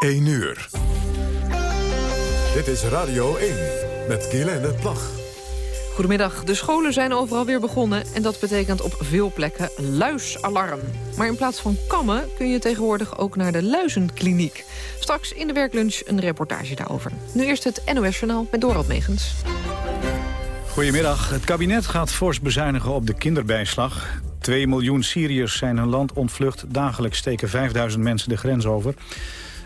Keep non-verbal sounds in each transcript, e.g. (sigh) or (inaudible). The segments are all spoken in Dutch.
1 uur. Dit is Radio 1 met Guylaine Plag. Goedemiddag. De scholen zijn overal weer begonnen en dat betekent op veel plekken luisalarm. Maar in plaats van kammen kun je tegenwoordig ook naar de luizenkliniek. Straks in de werklunch een reportage daarover. Nu eerst het NOS-journaal met Dorald Megens. Goedemiddag. Het kabinet gaat fors bezuinigen op de kinderbijslag. 2 miljoen Syriërs zijn hun land ontvlucht. Dagelijks steken 5000 mensen de grens over.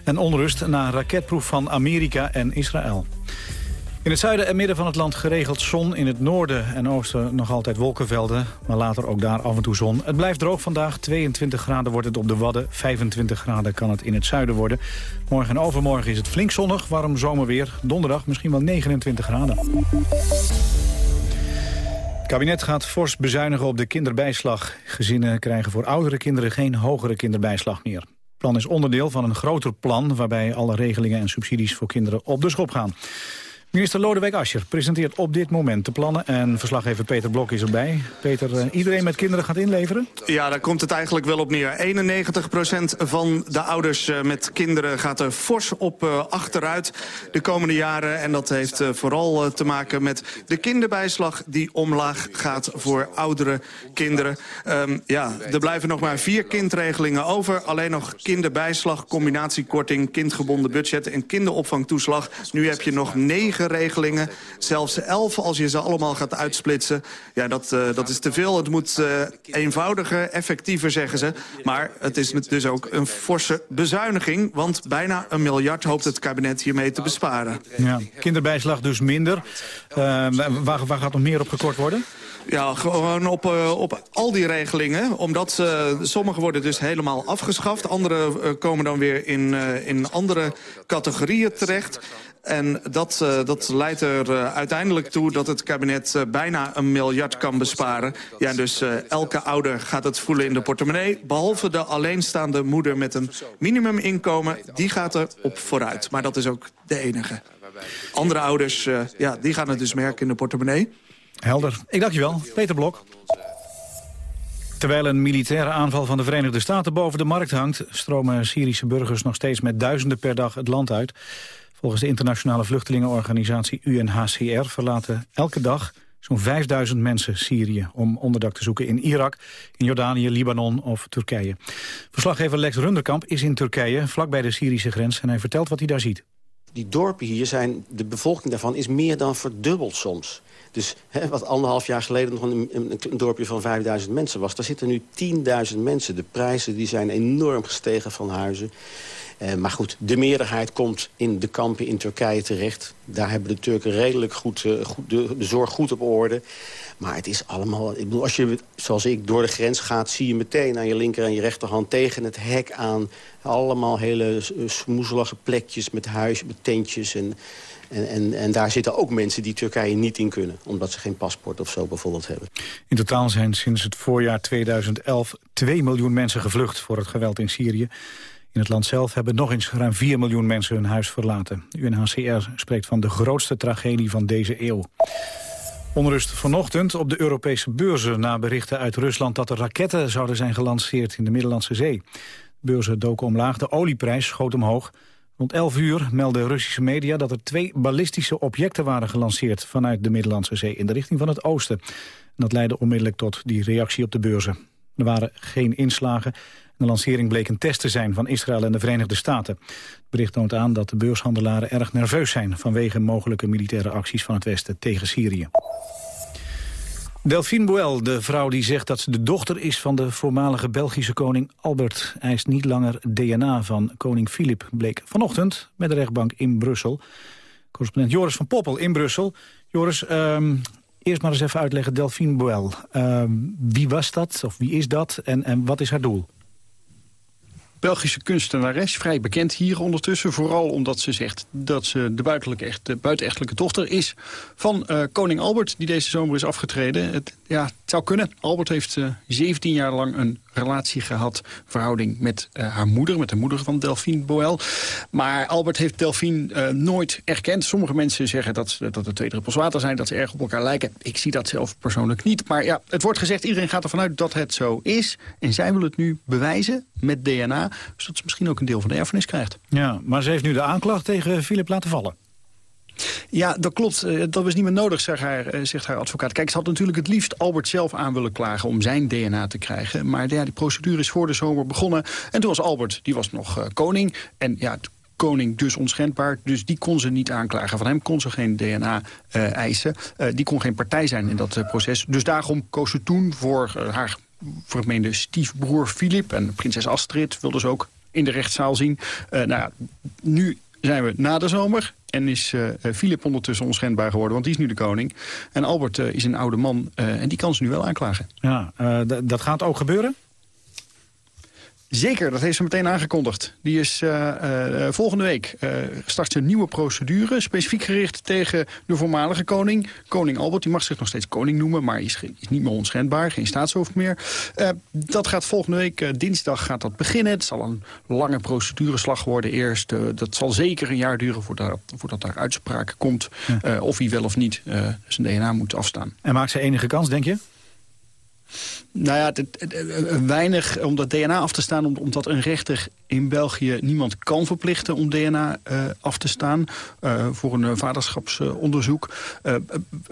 En onrust na raketproef van Amerika en Israël. In het zuiden en midden van het land geregeld zon. In het noorden en oosten nog altijd wolkenvelden. Maar later ook daar af en toe zon. Het blijft droog vandaag. 22 graden wordt het op de Wadden. 25 graden kan het in het zuiden worden. Morgen en overmorgen is het flink zonnig. Warm zomerweer. Donderdag misschien wel 29 graden. Het kabinet gaat fors bezuinigen op de kinderbijslag. Gezinnen krijgen voor oudere kinderen geen hogere kinderbijslag meer. Plan is onderdeel van een groter plan... waarbij alle regelingen en subsidies voor kinderen op de schop gaan. Minister Lodewijk Asscher presenteert op dit moment de plannen... en verslaggever Peter Blok is erbij. Peter, eh, iedereen met kinderen gaat inleveren? Ja, daar komt het eigenlijk wel op neer. 91% van de ouders eh, met kinderen gaat er fors op uh, achteruit de komende jaren. En dat heeft vooral te maken met de kinderbijslag... die omlaag gaat voor oudere kinderen. Um, ja, er blijven nog maar vier kindregelingen over. Alleen nog kinderbijslag, combinatiekorting, kindgebonden budget... en kinderopvangtoeslag. Nu heb je nog negen regelingen. Zelfs elf als je ze allemaal gaat uitsplitsen. Ja, dat, uh, dat is te veel. Het moet uh, eenvoudiger, effectiever, zeggen ze. Maar het is dus ook een forse bezuiniging. Want bijna een miljard hoopt het kabinet hiermee te besparen. Ja, kinderbijslag dus minder. Uh, waar, waar gaat nog meer op gekort worden? Ja, gewoon op, uh, op al die regelingen. Omdat uh, sommige worden dus helemaal afgeschaft. Andere uh, komen dan weer in, in andere categorieën terecht. En dat, uh, dat leidt er uh, uiteindelijk toe dat het kabinet uh, bijna een miljard kan besparen. Ja, dus elke ouder gaat het voelen in de portemonnee. Behalve de alleenstaande moeder met een minimuminkomen. Die gaat er op vooruit. Maar dat is ook de enige. Andere ouders, ja, die gaan het dus merken in de portemonnee. Helder. Ik dank je wel. Peter Blok. Terwijl een militaire aanval van de Verenigde Staten boven de markt hangt... stromen Syrische burgers nog steeds met duizenden per dag het land uit. Volgens de internationale vluchtelingenorganisatie UNHCR verlaten elke dag zo'n 5000 mensen Syrië om onderdak te zoeken in Irak, in Jordanië, Libanon of Turkije. Verslaggever Lex Runderkamp is in Turkije, vlakbij de Syrische grens, en hij vertelt wat hij daar ziet. Die dorpen hier zijn, de bevolking daarvan is meer dan verdubbeld soms. Dus hè, wat anderhalf jaar geleden nog een, een, een, dorpje van 5000 mensen was... daar zitten nu 10.000 mensen. De prijzen die zijn enorm gestegen van huizen. Uh, maar goed, de meerderheid komt in de kampen in Turkije terecht. Daar hebben de Turken redelijk goed, uh, goed de, de, zorg goed op orde. Maar het is allemaal... Ik bedoel, als je, zoals ik, door de grens gaat... zie je meteen aan je linker en je rechterhand tegen het hek aan... allemaal hele smoezelige plekjes met huis, met tentjes... En, en, en, en, daar zitten ook mensen die Turkije niet in kunnen. Omdat ze geen paspoort of zo bijvoorbeeld hebben. In totaal zijn sinds het voorjaar 2011 2 miljoen mensen gevlucht voor het geweld in Syrië. In het land zelf hebben nog eens ruim 4 miljoen mensen hun huis verlaten. UNHCR spreekt van de grootste tragedie van deze eeuw. Onrust vanochtend op de Europese beurzen na berichten uit Rusland... dat er raketten zouden zijn gelanceerd in de Middellandse Zee. Beurzen doken omlaag, de olieprijs schoot omhoog. Rond 11 uur meldden Russische media dat er twee ballistische objecten waren gelanceerd... vanuit de Middellandse Zee in de richting van het oosten. dat leidde onmiddellijk tot die reactie op de beurzen. Er waren geen inslagen de lancering bleek een test te zijn van Israël en de Verenigde Staten. Het bericht toont aan dat de beurshandelaren erg nerveus zijn... vanwege mogelijke militaire acties van het Westen tegen Syrië. Delphine Boel, de vrouw die zegt dat ze de dochter is van de voormalige Belgische koning Albert, eist niet langer DNA van koning Filip, bleek vanochtend bij de rechtbank in Brussel. Correspondent Joris van Poppel in Brussel. Joris, um, eerst maar eens even uitleggen, Delphine Boel. Um, wie was dat, of wie is dat en, en wat is haar doel? Belgische kunstenares, vrij bekend hier ondertussen. Vooral omdat ze zegt dat ze de buitenechtelijke dochter is van uh, koning Albert... die deze zomer is afgetreden. Ja, zou kunnen. Albert heeft 17 jaar lang een relatie gehad, verhouding met haar moeder, met de moeder van Delphine Boel. Maar Albert heeft Delphine nooit erkend. Sommige mensen zeggen dat, dat er twee druppels water zijn, dat ze erg op elkaar lijken. Ik zie dat zelf persoonlijk niet. Maar ja, het wordt gezegd, iedereen gaat ervan uit dat het zo is. En zij wil het nu bewijzen met DNA, zodat ze misschien ook een deel van de erfenis krijgt. Ja, maar ze heeft nu de aanklacht tegen Philip laten vallen. Ja, dat klopt. Eh, dat was niet meer nodig, zegt haar, eh, zegt haar advocaat. Kijk, ze had natuurlijk het liefst Albert zelf aan willen klagen... om zijn DNA te krijgen. Maar ja, die procedure is voor de zomer begonnen. En toen was Albert, die was nog uh, koning. En ja, koning dus onschendbaar. Dus die kon ze niet aanklagen. Van hem kon ze geen DNA eisen. Die kon geen partij zijn in dat proces. Dus daarom koos ze toen voor haar vermeende stiefbroer Filip... en prinses Astrid wilde ze ook in de rechtszaal zien. nou ja, nu zijn we na de zomer. En is Filip uh, ondertussen onschendbaar geworden, want die is nu de koning. En Albert uh, is een oude man uh, en die kan ze nu wel aanklagen. Ja, dat gaat ook gebeuren? Zeker, dat heeft ze meteen aangekondigd. Die is uh, uh, volgende week uh, start een nieuwe procedure... specifiek gericht tegen de voormalige koning. Koning Albert, die mag zich nog steeds koning noemen... maar is, is niet meer onschendbaar, geen staatshoofd meer. dat gaat volgende week, dinsdag gaat dat beginnen. Het zal een lange procedureslag worden eerst. dat zal zeker een jaar duren voordat, voordat daar uitspraak komt... Ja. of hij wel of niet zijn DNA moet afstaan. En maakt ze enige kans, denk je? Nou ja, weinig om dat DNA af te staan... omdat een rechter in België niemand kan verplichten om DNA uh, af te staan... Uh, voor een vaderschapsonderzoek. Uh,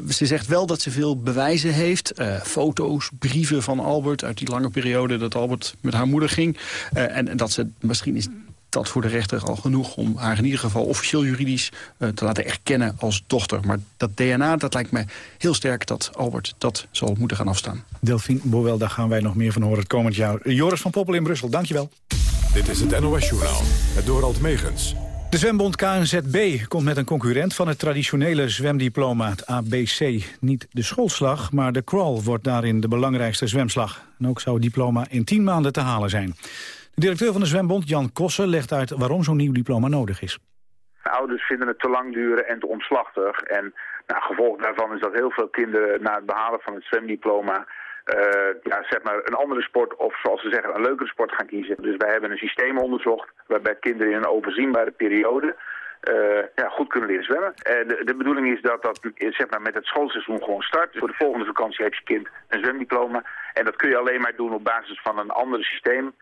ze zegt wel dat ze veel bewijzen heeft. foto's, brieven van Albert uit die lange periode dat Albert met haar moeder ging. En, en, dat ze misschien is dat voor de rechter al genoeg om haar in ieder geval officieel juridisch uh, te laten erkennen als dochter. Maar dat DNA, dat lijkt me heel sterk dat Albert dat zal moeten gaan afstaan. Delphine Boel, daar gaan wij nog meer van horen het komend jaar. Joris van Poppel in Brussel, dankjewel. Dit is het NOS Journaal, het Dorald Megens. De zwembond KNZB komt met een concurrent van het traditionele zwemdiploma, het ABC. Niet de schoolslag, maar de crawl wordt daarin de belangrijkste zwemslag. En ook zou het diploma in tien maanden te halen zijn. De directeur van de zwembond, Jan Kossen, legt uit waarom zo'n nieuw diploma nodig is. ouders vinden het te lang duren en te omslachtig. En nou, gevolg daarvan is dat heel veel kinderen na het behalen van het zwemdiploma... Uh, ja, zeg maar een andere sport of zoals ze zeggen een leukere sport gaan kiezen. Dus wij hebben een systeem onderzocht waarbij kinderen in een overzienbare periode uh, ja, goed kunnen leren zwemmen. En de, bedoeling is dat dat zeg maar, met het schoolseizoen gewoon start. Voor de volgende vakantie heeft je kind een zwemdiploma. En dat kun je alleen maar doen op basis van een ander systeem.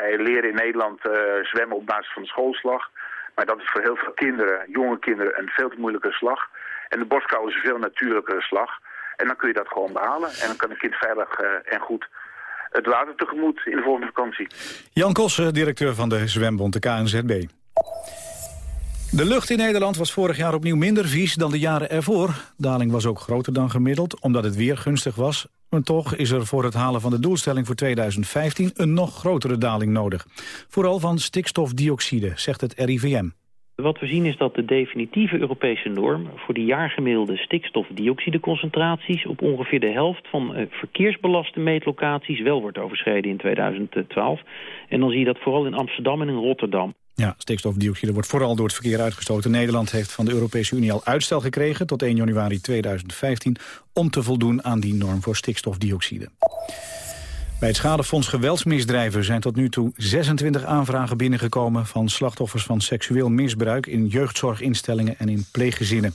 Wij leren in Nederland uh, zwemmen op basis van de schoolslag. Maar dat is voor heel veel kinderen, jonge kinderen, een veel te moeilijke slag. En de borstkou is een veel natuurlijkere slag. En dan kun je dat gewoon behalen. En dan kan een kind veilig uh, en goed het water tegemoet in de volgende vakantie. Jan Kossen, directeur van de Zwembond, de KNZB. De lucht in Nederland was vorig jaar opnieuw minder vies dan de jaren ervoor. Daling was ook groter dan gemiddeld, omdat het weer gunstig was. Maar toch is er voor het halen van de doelstelling voor 2015 een nog grotere daling nodig. Vooral van stikstofdioxide, zegt het RIVM. Wat we zien is dat de definitieve Europese norm voor de jaargemiddelde stikstofdioxideconcentraties op ongeveer de helft van eh, verkeersbelaste meetlocaties wel wordt overschreden in 2012. En dan zie je dat vooral in Amsterdam en in Rotterdam. Ja, stikstofdioxide wordt vooral door het verkeer uitgestoten. Nederland heeft van de Europese Unie al uitstel gekregen tot 1 januari 2015 om te voldoen aan die norm voor stikstofdioxide. Bij het Schadefonds Geweldsmisdrijven zijn tot nu toe 26 aanvragen binnengekomen van slachtoffers van seksueel misbruik in jeugdzorginstellingen en in pleeggezinnen.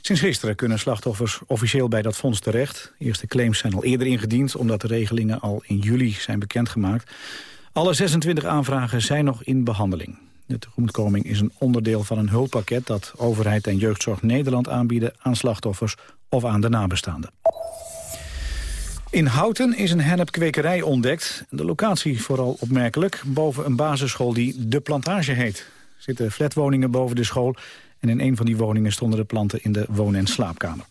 Sinds gisteren kunnen slachtoffers officieel bij dat fonds terecht. eerste claims zijn al eerder ingediend omdat de regelingen al in juli zijn bekendgemaakt. Alle 26 aanvragen zijn nog in behandeling. De tegemoetkoming is een onderdeel van een hulppakket... dat overheid en jeugdzorg Nederland aanbieden aan slachtoffers of aan de nabestaanden. In Houten is een hennepkwekerij ontdekt. De locatie vooral opmerkelijk, boven een basisschool die De Plantage heet. Er zitten flatwoningen boven de school... en in een van die woningen stonden de planten in de woon- en slaapkamer.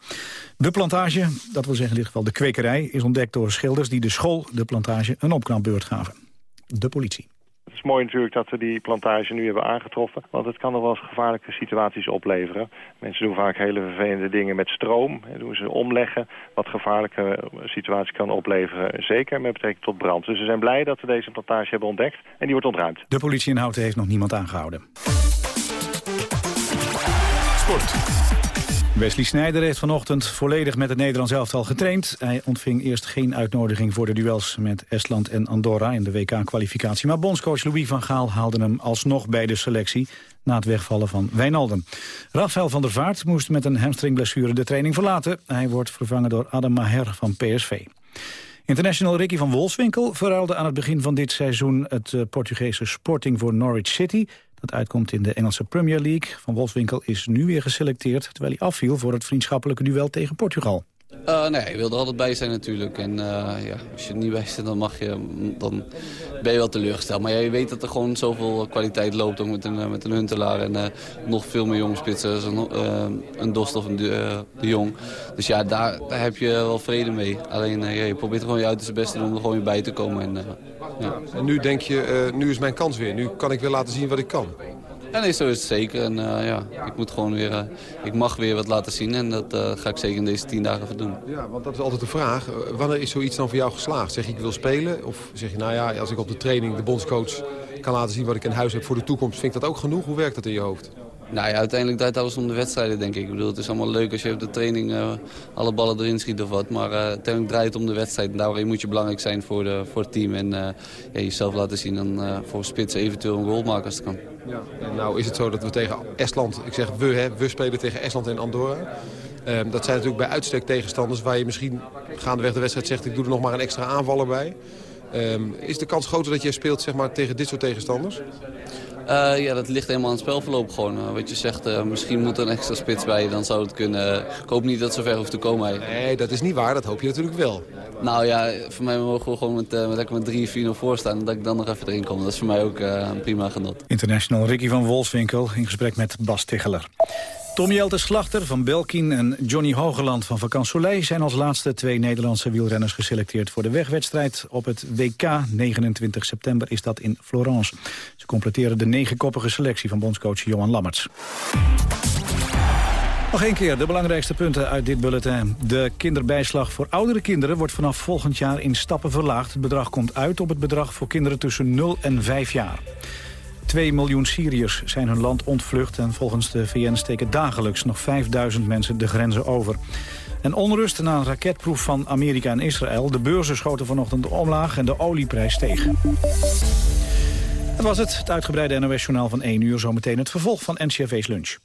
De plantage, dat wil zeggen in dit geval de kwekerij... is ontdekt door schilders die de school De Plantage een opknapbeurt gaven de politie. Het is mooi natuurlijk dat we die plantage nu hebben aangetroffen. Want het kan nog wel eens gevaarlijke situaties opleveren. Mensen doen vaak hele vervelende dingen met stroom. En doen ze omleggen. Wat gevaarlijke situaties kan opleveren. Zeker met betrekking tot brand. Dus we zijn blij dat we deze plantage hebben ontdekt. En die wordt ontruimd. De politie in Houten heeft nog niemand aangehouden. Sport. Wesley Sneijder heeft vanochtend volledig met het Nederlands elftal getraind. Hij ontving eerst geen uitnodiging voor de duels met Estland en Andorra in de WK-kwalificatie. Maar bondscoach Louis van Gaal haalde hem alsnog bij de selectie na het wegvallen van Wijnaldum. Rafael van der Vaart moest met een hamstringblessure de training verlaten. Hij wordt vervangen door Adam Maher van PSV. International Ricky van Wolfswinkel verruilde aan het begin van dit seizoen het eh, Portugese Sporting voor Norwich City. Dat uitkomt in de Engelse Premier League. Van Wolfswinkel is nu weer geselecteerd... terwijl hij afviel voor het vriendschappelijke duel tegen Portugal. Uh, nee, je wil er altijd bij zijn natuurlijk. En uh, ja, als je er niet bij zit, dan, mag je, dan ben je wel teleurgesteld. Maar ja, je weet dat er gewoon zoveel kwaliteit loopt, ook met een, eh, met een Huntelaar. En nog veel meer jonge spitsen, een, een Dost of een de, de, Jong. Dus ja, daar, daar heb je wel vrede mee. Alleen ja, je probeert gewoon je best te doen om er gewoon weer bij te komen. En, ja. en nu denk je, nu is mijn kans weer. Nu kan ik weer laten zien wat ik kan. Ja, nee, zo is het zeker. En uh, ja, ik moet gewoon weer, uh, ik mag weer wat laten zien en dat uh, ga ik zeker in deze tien dagen doen. Ja, want dat is altijd de vraag. Wanneer is zoiets dan voor jou geslaagd? Zeg je, ik wil spelen? Of zeg je, nou ja, als ik op de training de bondscoach kan laten zien wat ik in huis heb voor de toekomst, vind ik dat ook genoeg? Hoe werkt dat in je hoofd? Nou ja, uiteindelijk draait alles om de wedstrijden, denk ik. Ik bedoel, het is allemaal leuk als je op de training uh, alle ballen erin schiet of wat. Maar uh, uiteindelijk draait het om de wedstrijd. En daarom moet je belangrijk zijn voor, de, voor het team. En uh, ja, jezelf laten zien en voor spits eventueel een goal maken als het kan. Ja. En nou is het zo dat we tegen Estland, ik zeg we, we spelen tegen Estland en Andorra. Ehm, dat zijn natuurlijk bij uitstek tegenstanders waar je misschien gaandeweg de wedstrijd zegt... ik doe er nog maar een extra aanvaller bij. Um, is de kans groter dat jij speelt zeg maar, tegen dit soort tegenstanders? Uh, ja, dat ligt helemaal aan het spelverloop gewoon. Uh, wat je zegt, uh, misschien moet er een extra spits bij, dan zou het kunnen. ik hoop niet dat het zover hoeft te komen eigenlijk. Nee, dat is niet waar. Dat hoop je natuurlijk wel. Nou ja, voor mij mogen we gewoon met, met lekker met 3-4 voor staan... en dat ik dan nog even erin kom. Dat is voor mij ook een prima genot. International Ricky van Wolfswinkel in gesprek met Bas Tegeler. Tom Jelte Slachter van Belkin en Johnny Hogeland van Vakant Soleil... zijn als laatste twee Nederlandse wielrenners geselecteerd voor de wegwedstrijd op het WK. 29 september is dat in Florence. Ze completeren de negenkoppige selectie van bondscoach Johan Lammerts. Nog één keer de belangrijkste punten uit dit bulletin. De kinderbijslag voor oudere kinderen wordt vanaf volgend jaar in stappen verlaagd. Het bedrag komt uit op het bedrag voor kinderen tussen 0 en 5 jaar. 2 miljoen Syriërs zijn hun land ontvlucht... en volgens de VN steken dagelijks nog 5000 mensen de grenzen over. En onrust na een raketproef van Amerika en Israël. De beurzen schoten vanochtend omlaag en de olieprijs steeg. Dat was het, het uitgebreide NOS-journaal van 1 uur. Zometeen het vervolg van NCRV's lunch.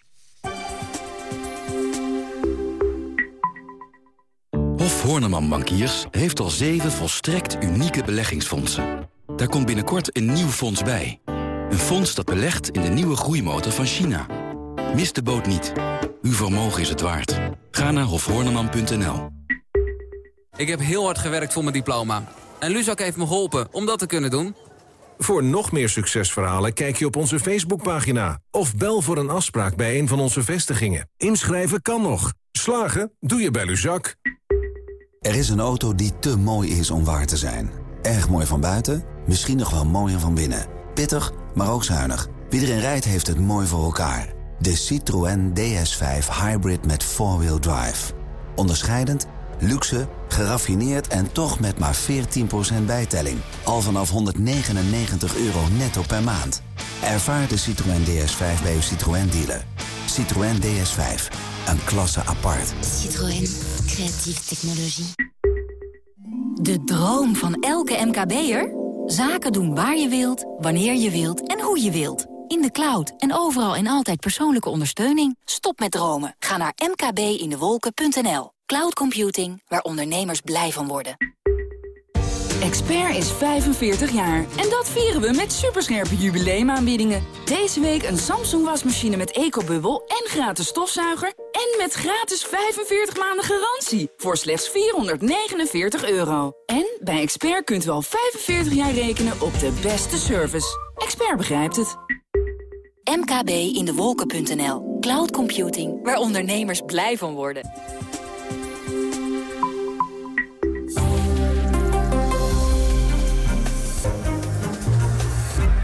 Hof Horneman Bankiers heeft al zeven volstrekt unieke beleggingsfondsen. Daar komt binnenkort een nieuw fonds bij... Een fonds dat belegt in de nieuwe groeimotor van China. Mis de boot niet. Uw vermogen is het waard. Ga naar hofhoorneman.nl. Ik heb heel hard gewerkt voor mijn diploma. En Luzak heeft me geholpen om dat te kunnen doen. Voor nog meer succesverhalen kijk je op onze Facebookpagina. Of bel voor een afspraak bij een van onze vestigingen. Inschrijven kan nog. Slagen doe je bij Luzak. Er is een auto die te mooi is om waar te zijn. Erg mooi van buiten, misschien nog wel mooier van binnen. Pittig maar ook zuinig. Wie erin rijdt heeft het mooi voor elkaar. De Citroën DS5 Hybrid met 4-wheel drive. Onderscheidend, luxe, geraffineerd en toch met maar 14% bijtelling. Al vanaf 199 euro netto per maand. Ervaar de Citroën DS5 bij uw Citroën dealer. Citroën DS5, een klasse apart. Citroën, creatieve technologie. De droom van elke MKB'er? Zaken doen waar je wilt, wanneer je wilt en hoe je wilt. In de cloud en overal en altijd persoonlijke ondersteuning. Stop met dromen. Ga naar mkbindewolken.nl. Cloud computing, waar ondernemers blij van worden. Expert is 45 jaar en dat vieren we met superscherpe jubileumaanbiedingen. Deze week een Samsung wasmachine met ecobubbel en gratis stofzuiger... en met gratis 45 maanden garantie voor slechts 449 euro. En bij Expert kunt u al 45 jaar rekenen op de beste service. Expert begrijpt het. mkbindewolken.nl. Cloud computing, waar ondernemers blij van worden.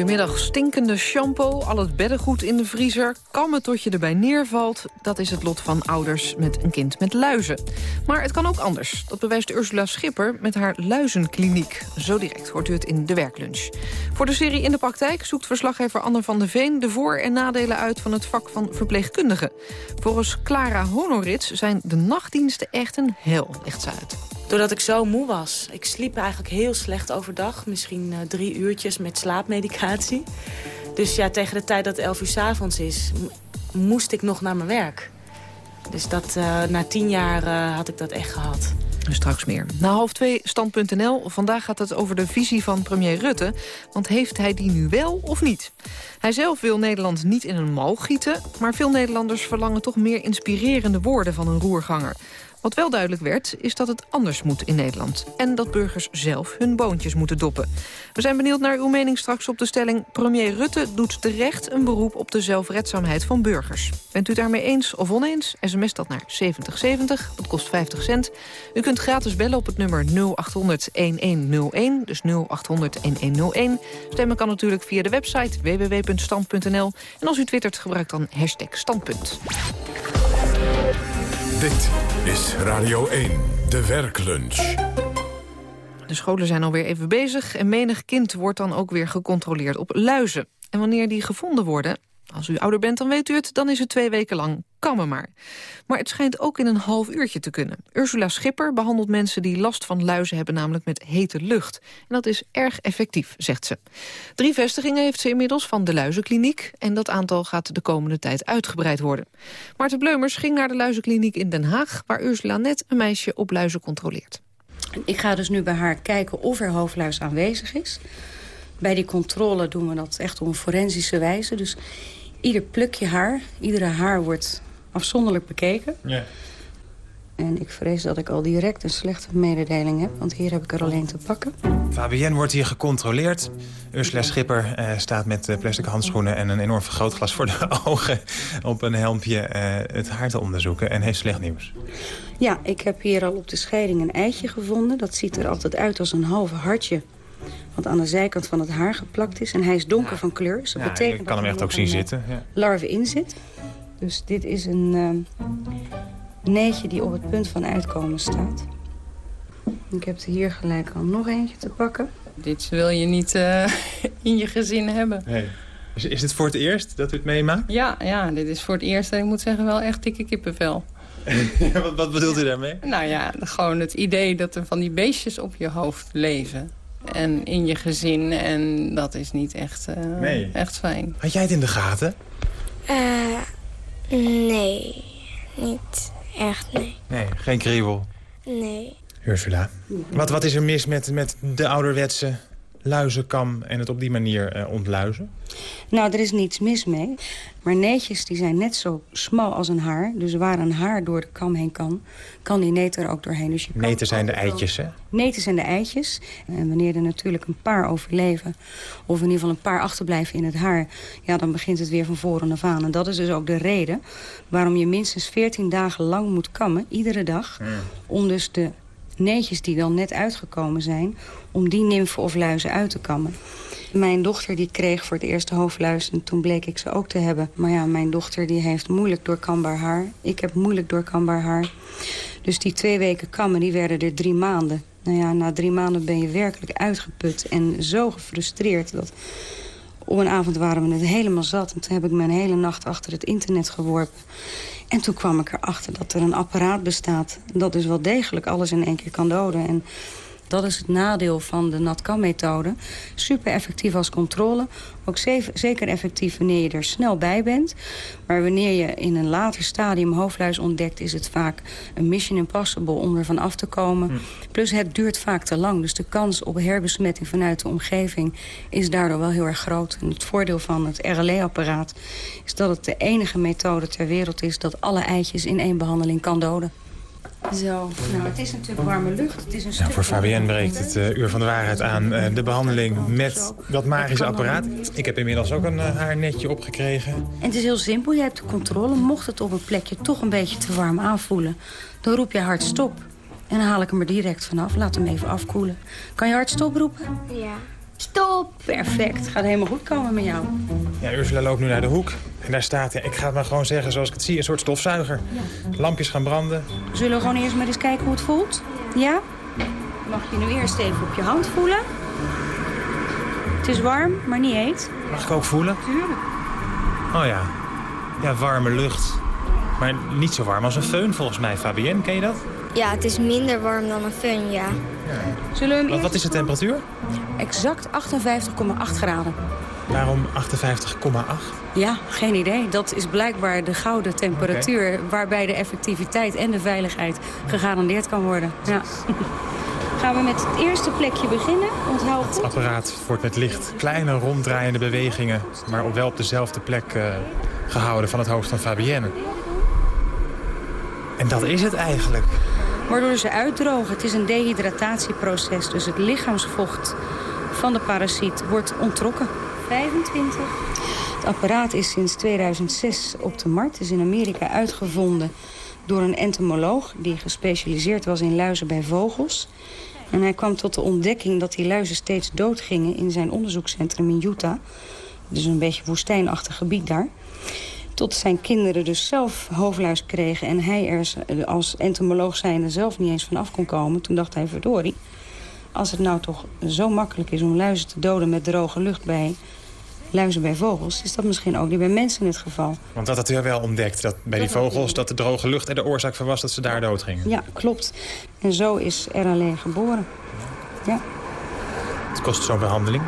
Goedemiddag. Stinkende shampoo, al het beddengoed in de vriezer... kammen tot je erbij neervalt. Dat is het lot van ouders met een kind met luizen. Maar het kan ook anders. Dat bewijst Ursula Schipper met haar luizenkliniek. Zo direct hoort u het in de werklunch. Voor de serie In de Praktijk zoekt verslaggever Anne van der Veen... de voor- en nadelen uit van het vak van verpleegkundigen. Volgens Clara Honorits zijn de nachtdiensten echt een hel, legt ze uit. Doordat ik zo moe was. Ik sliep eigenlijk heel slecht overdag. Misschien uh, drie uurtjes met slaapmedicatie. Dus ja, tegen de tijd dat het elf uur s avonds is... moest ik nog naar mijn werk. Dus dat, uh, na tien jaar uh, had ik dat echt gehad. Straks meer. Na half twee, stand.nl. Vandaag gaat het over de visie van premier Rutte. Want heeft hij die nu wel of niet? Hij zelf wil Nederland niet in een mal gieten... maar veel Nederlanders verlangen toch meer inspirerende woorden van een roerganger. Wat wel duidelijk werd, is dat het anders moet in Nederland. En dat burgers zelf hun boontjes moeten doppen. We zijn benieuwd naar uw mening straks op de stelling... premier Rutte doet terecht een beroep op de zelfredzaamheid van burgers. Bent u daarmee eens of oneens? SMS dat naar 7070, dat kost 50 cent. U kunt gratis bellen op het nummer 0800-1101, dus 0800-1101. Stemmen kan natuurlijk via de website www.stand.nl. En als u twittert, gebruik dan hashtag standpunt. Dit is Radio 1, de werklunch. De scholen zijn alweer even bezig en menig kind wordt dan ook weer gecontroleerd op luizen. En wanneer die gevonden worden, als u ouder bent dan weet u het, dan is het twee weken lang kammen maar. Maar het schijnt ook in een half uurtje te kunnen. Ursula Schipper behandelt mensen die last van luizen hebben... namelijk met hete lucht. En dat is erg effectief, zegt ze. Drie vestigingen heeft ze inmiddels van de luizenkliniek... en dat aantal gaat de komende tijd uitgebreid worden. Maarten Bleumers ging naar de luizenkliniek in Den Haag... waar Ursula net een meisje op luizen controleert. Ik ga dus nu bij haar kijken of er hoofdluis aanwezig is. Bij die controle doen we dat echt op een forensische wijze. Dus ieder plukje haar, iedere haar wordt afzonderlijk bekeken. Ja. En ik vrees dat ik al direct een slechte mededeling heb, want hier heb ik er alleen te pakken. Fabienne wordt hier gecontroleerd. Ursula Schipper uh, staat met uh, plastic handschoenen en een enorm vergrootglas voor de (laughs) ogen... op een helmpje uh, het haar te onderzoeken en heeft slecht nieuws. Ja, ik heb hier al op de scheiding een eitje gevonden. Dat ziet er altijd uit als een halve hartje wat aan de zijkant van het haar geplakt is. En hij is donker ja. van kleur. Dus dat ja, betekent je kan dat hem echt ook zien zitten. Ja. larve in zit. Dus dit is een uh, neetje die op het punt van uitkomen staat. Ik heb er hier gelijk al nog eentje te pakken. Dit wil je niet uh, (laughs) in je gezin hebben. Nee. Is, is dit voor het eerst dat u het meemaakt? Ja, ja, dit is voor het eerst. En ik moet zeggen wel echt dikke kippenvel. (laughs) wat, wat bedoelt u daarmee? Nou ja, gewoon het idee dat er van die beestjes op je hoofd leven en in je gezin. En dat is niet echt, uh, nee. echt fijn. Had jij het in de gaten? Uh, nee, niet echt, nee. Nee, geen kriebel? Nee. Ursula, wat, wat is er mis met, met de ouderwetse luizenkam en het op die manier uh, ontluizen? Nou, er is niets mis mee. Maar neetjes die zijn net zo smal als een haar. Dus waar een haar door de kam heen kan, kan die neet er ook doorheen. Dus je neten zijn de eitjes, hè? Neten zijn de eitjes. En wanneer er natuurlijk een paar overleven... of in ieder geval een paar achterblijven in het haar... ja, dan begint het weer van voren af aan. En dat is dus ook de reden waarom je minstens 14 dagen lang moet kammen, iedere dag... Hmm. om dus de neetjes die dan net uitgekomen zijn... om die nymfen of luizen uit te kammen. Mijn dochter die kreeg voor het eerst hoofdluis en toen bleek ik ze ook te hebben. Maar ja, mijn dochter die heeft moeilijk doorkambaar haar. Ik heb moeilijk doorkambaar haar. Dus die twee weken kammen, die werden er drie maanden. Nou ja, na drie maanden ben je werkelijk uitgeput en zo gefrustreerd... dat op een avond waren we het helemaal zat. En toen heb ik een hele nacht achter het internet geworpen. En toen kwam ik erachter dat er een apparaat bestaat... dat dus wel degelijk alles in één keer kan doden. En dat is het nadeel van de NATCAM-methode. Super effectief als controle. Ook zeker effectief wanneer je er snel bij bent. Maar wanneer je in een later stadium hoofdluis ontdekt... is het vaak een mission impossible om ervan af te komen. Hm. Plus het duurt vaak te lang. Dus de kans op herbesmetting vanuit de omgeving... is daardoor wel heel erg groot. En het voordeel van het RLE-apparaat... is dat het de enige methode ter wereld is... dat alle eitjes in één behandeling kan doden. Zo, nou het is natuurlijk warme lucht. Het is een nou, voor Fabienne breekt het uh, uur van de waarheid aan uh, de behandeling met dat magische apparaat. Ik heb inmiddels ook een uh, haarnetje opgekregen. En het is heel simpel, je hebt de controle. Mocht het op een plekje toch een beetje te warm aanvoelen, dan roep je hard stop. En dan haal ik hem er direct vanaf, laat hem even afkoelen. Kan je hard stop roepen? Ja. Stop. Perfect. Gaat helemaal goed komen met jou. Ja, Ursula loopt nu naar de hoek. En daar staat, ja, ik ga het maar gewoon zeggen zoals ik het zie, een soort stofzuiger. Lampjes gaan branden. Zullen we gewoon eerst maar eens kijken hoe het voelt? Ja? Mag je nu eerst even op je hand voelen? Het is warm, maar niet heet. Mag ik ook voelen? Tuurlijk. Oh ja. Ja, warme lucht. Maar niet zo warm als een föhn volgens mij. Fabienne, ken je dat? Ja, het is minder warm dan een fun, ja. Zullen we hem Wat, is de temperatuur? Exact 58,8 graden. Waarom 58,8? Ja, geen idee. Dat is blijkbaar de gouden temperatuur... waarbij de effectiviteit en de veiligheid gegarandeerd kan worden. Ja. (laughs) Gaan we met het eerste plekje beginnen. Onthoud Het apparaat wordt met licht kleine ronddraaiende bewegingen... maar op wel op dezelfde plek eh, gehouden van het hoofd van Fabienne. En dat is het eigenlijk. Waardoor ze uitdrogen. Het is een dehydratatieproces. Dus het lichaamsvocht van de parasiet wordt onttrokken. 25. Het apparaat is sinds 2006 op de markt. Is in Amerika uitgevonden door een entomoloog... die gespecialiseerd was in luizen bij vogels. En hij kwam tot de ontdekking dat die luizen steeds doodgingen... in zijn onderzoekscentrum in Utah. Dus een beetje woestijnachtig gebied daar. Tot zijn kinderen dus zelf hoofdluis kregen... en hij er als entomoloog zijnde zelf niet eens van af kon komen. Toen dacht hij, verdorie, als het nou toch zo makkelijk is... om luizen te doden met droge lucht bij luizen bij vogels... is dat misschien ook niet bij mensen het geval. Want dat had hij wel ontdekt, dat bij die vogels... dat de droge lucht er de oorzaak van was dat ze daar dood gingen. Ja, klopt. En zo is RLE geboren. Ja. Het kost zo'n behandeling.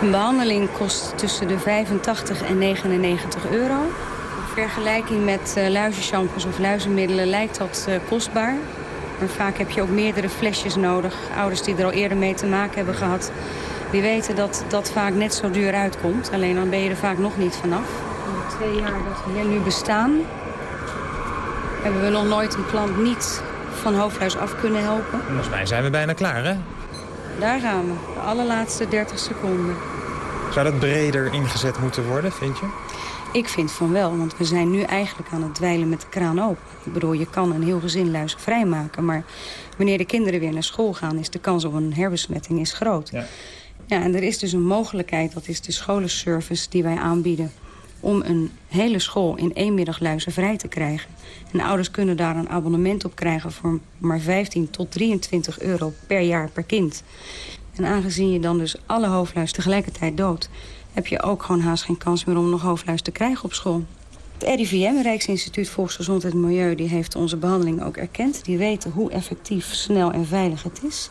Een behandeling kost tussen de 85 en 99 euro. In vergelijking met uh, luizenshampoos of luizenmiddelen lijkt dat uh, kostbaar. Maar vaak heb je ook meerdere flesjes nodig. Ouders die er al eerder mee te maken hebben gehad... die weten dat dat vaak net zo duur uitkomt. Alleen dan ben je er vaak nog niet vanaf. In de twee jaar dat we hier nu bestaan... hebben we nog nooit een klant niet van hoofdluis af kunnen helpen. Volgens mij zijn we bijna klaar, hè? Daar gaan we. De allerlaatste 30 seconden. Zou dat breder ingezet moeten worden, vind je? Ik vind van wel, want we zijn nu eigenlijk aan het dweilen met de kraan open. Ik bedoel, je kan een heel gezin luizen vrijmaken... maar wanneer de kinderen weer naar school gaan... is de kans op een herbesmetting is groot. Ja. Ja, en er is dus een mogelijkheid, dat is de scholenservice die wij aanbieden... om een hele school in één middag luizen vrij te krijgen. En ouders kunnen daar een abonnement op krijgen... voor maar 15 tot 23 euro per jaar per kind. En aangezien je dan dus alle hoofdluis tegelijkertijd doodt... heb je ook gewoon haast geen kans meer om nog hoofdluis te krijgen op school. Het RIVM, Rijksinstituut Volksgezondheid en Milieu... die heeft onze behandeling ook erkend. Die weten hoe effectief, snel en veilig het is.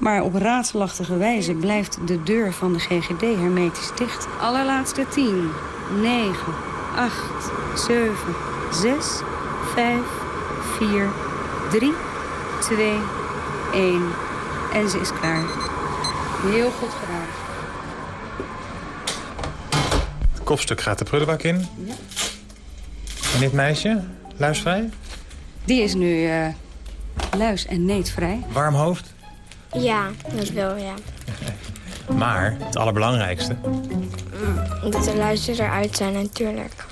Maar op raadselachtige wijze blijft de deur van de GGD hermetisch dicht. Allerlaatste 10, 9, 8, 7, 6, 5, 4, 3, 2, 1. En ze is klaar. Heel goed gedaan. Het kopstuk gaat de prullenbak in. Ja. En dit meisje, luisvrij? Die is nu uh, luis- en neetvrij. Warm hoofd? Ja, dat wel, ja. (laughs) Maar het allerbelangrijkste... Mm, dat de luizen eruit zijn natuurlijk.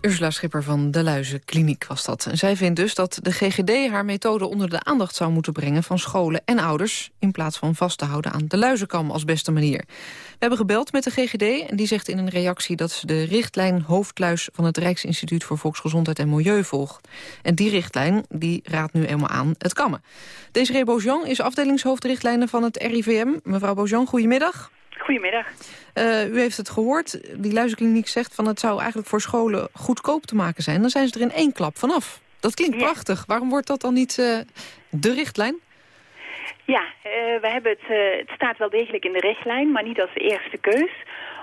Ursula Schipper van de Luizenkliniek was dat. En zij vindt dus dat de GGD haar methode onder de aandacht zou moeten brengen... van scholen en ouders, in plaats van vast te houden aan de luizenkam als beste manier. We hebben gebeld met de GGD en die zegt in een reactie... dat ze de richtlijn hoofdluis van het Rijksinstituut voor Volksgezondheid en Milieu volgt. En die richtlijn die raadt nu eenmaal aan het kammen. Desiree Beaujean is afdelingshoofdrichtlijnen van het RIVM. Mevrouw Beaujean, goedemiddag. Goedemiddag. Uh, u heeft het gehoord, die luizenkliniek zegt van het zou eigenlijk voor scholen goedkoop te maken zijn. Dan zijn ze er in één klap vanaf. Dat klinkt ja. prachtig. Waarom wordt dat dan niet uh, de richtlijn? Ja, uh, we hebben het, het staat wel degelijk in de richtlijn, maar niet als eerste keus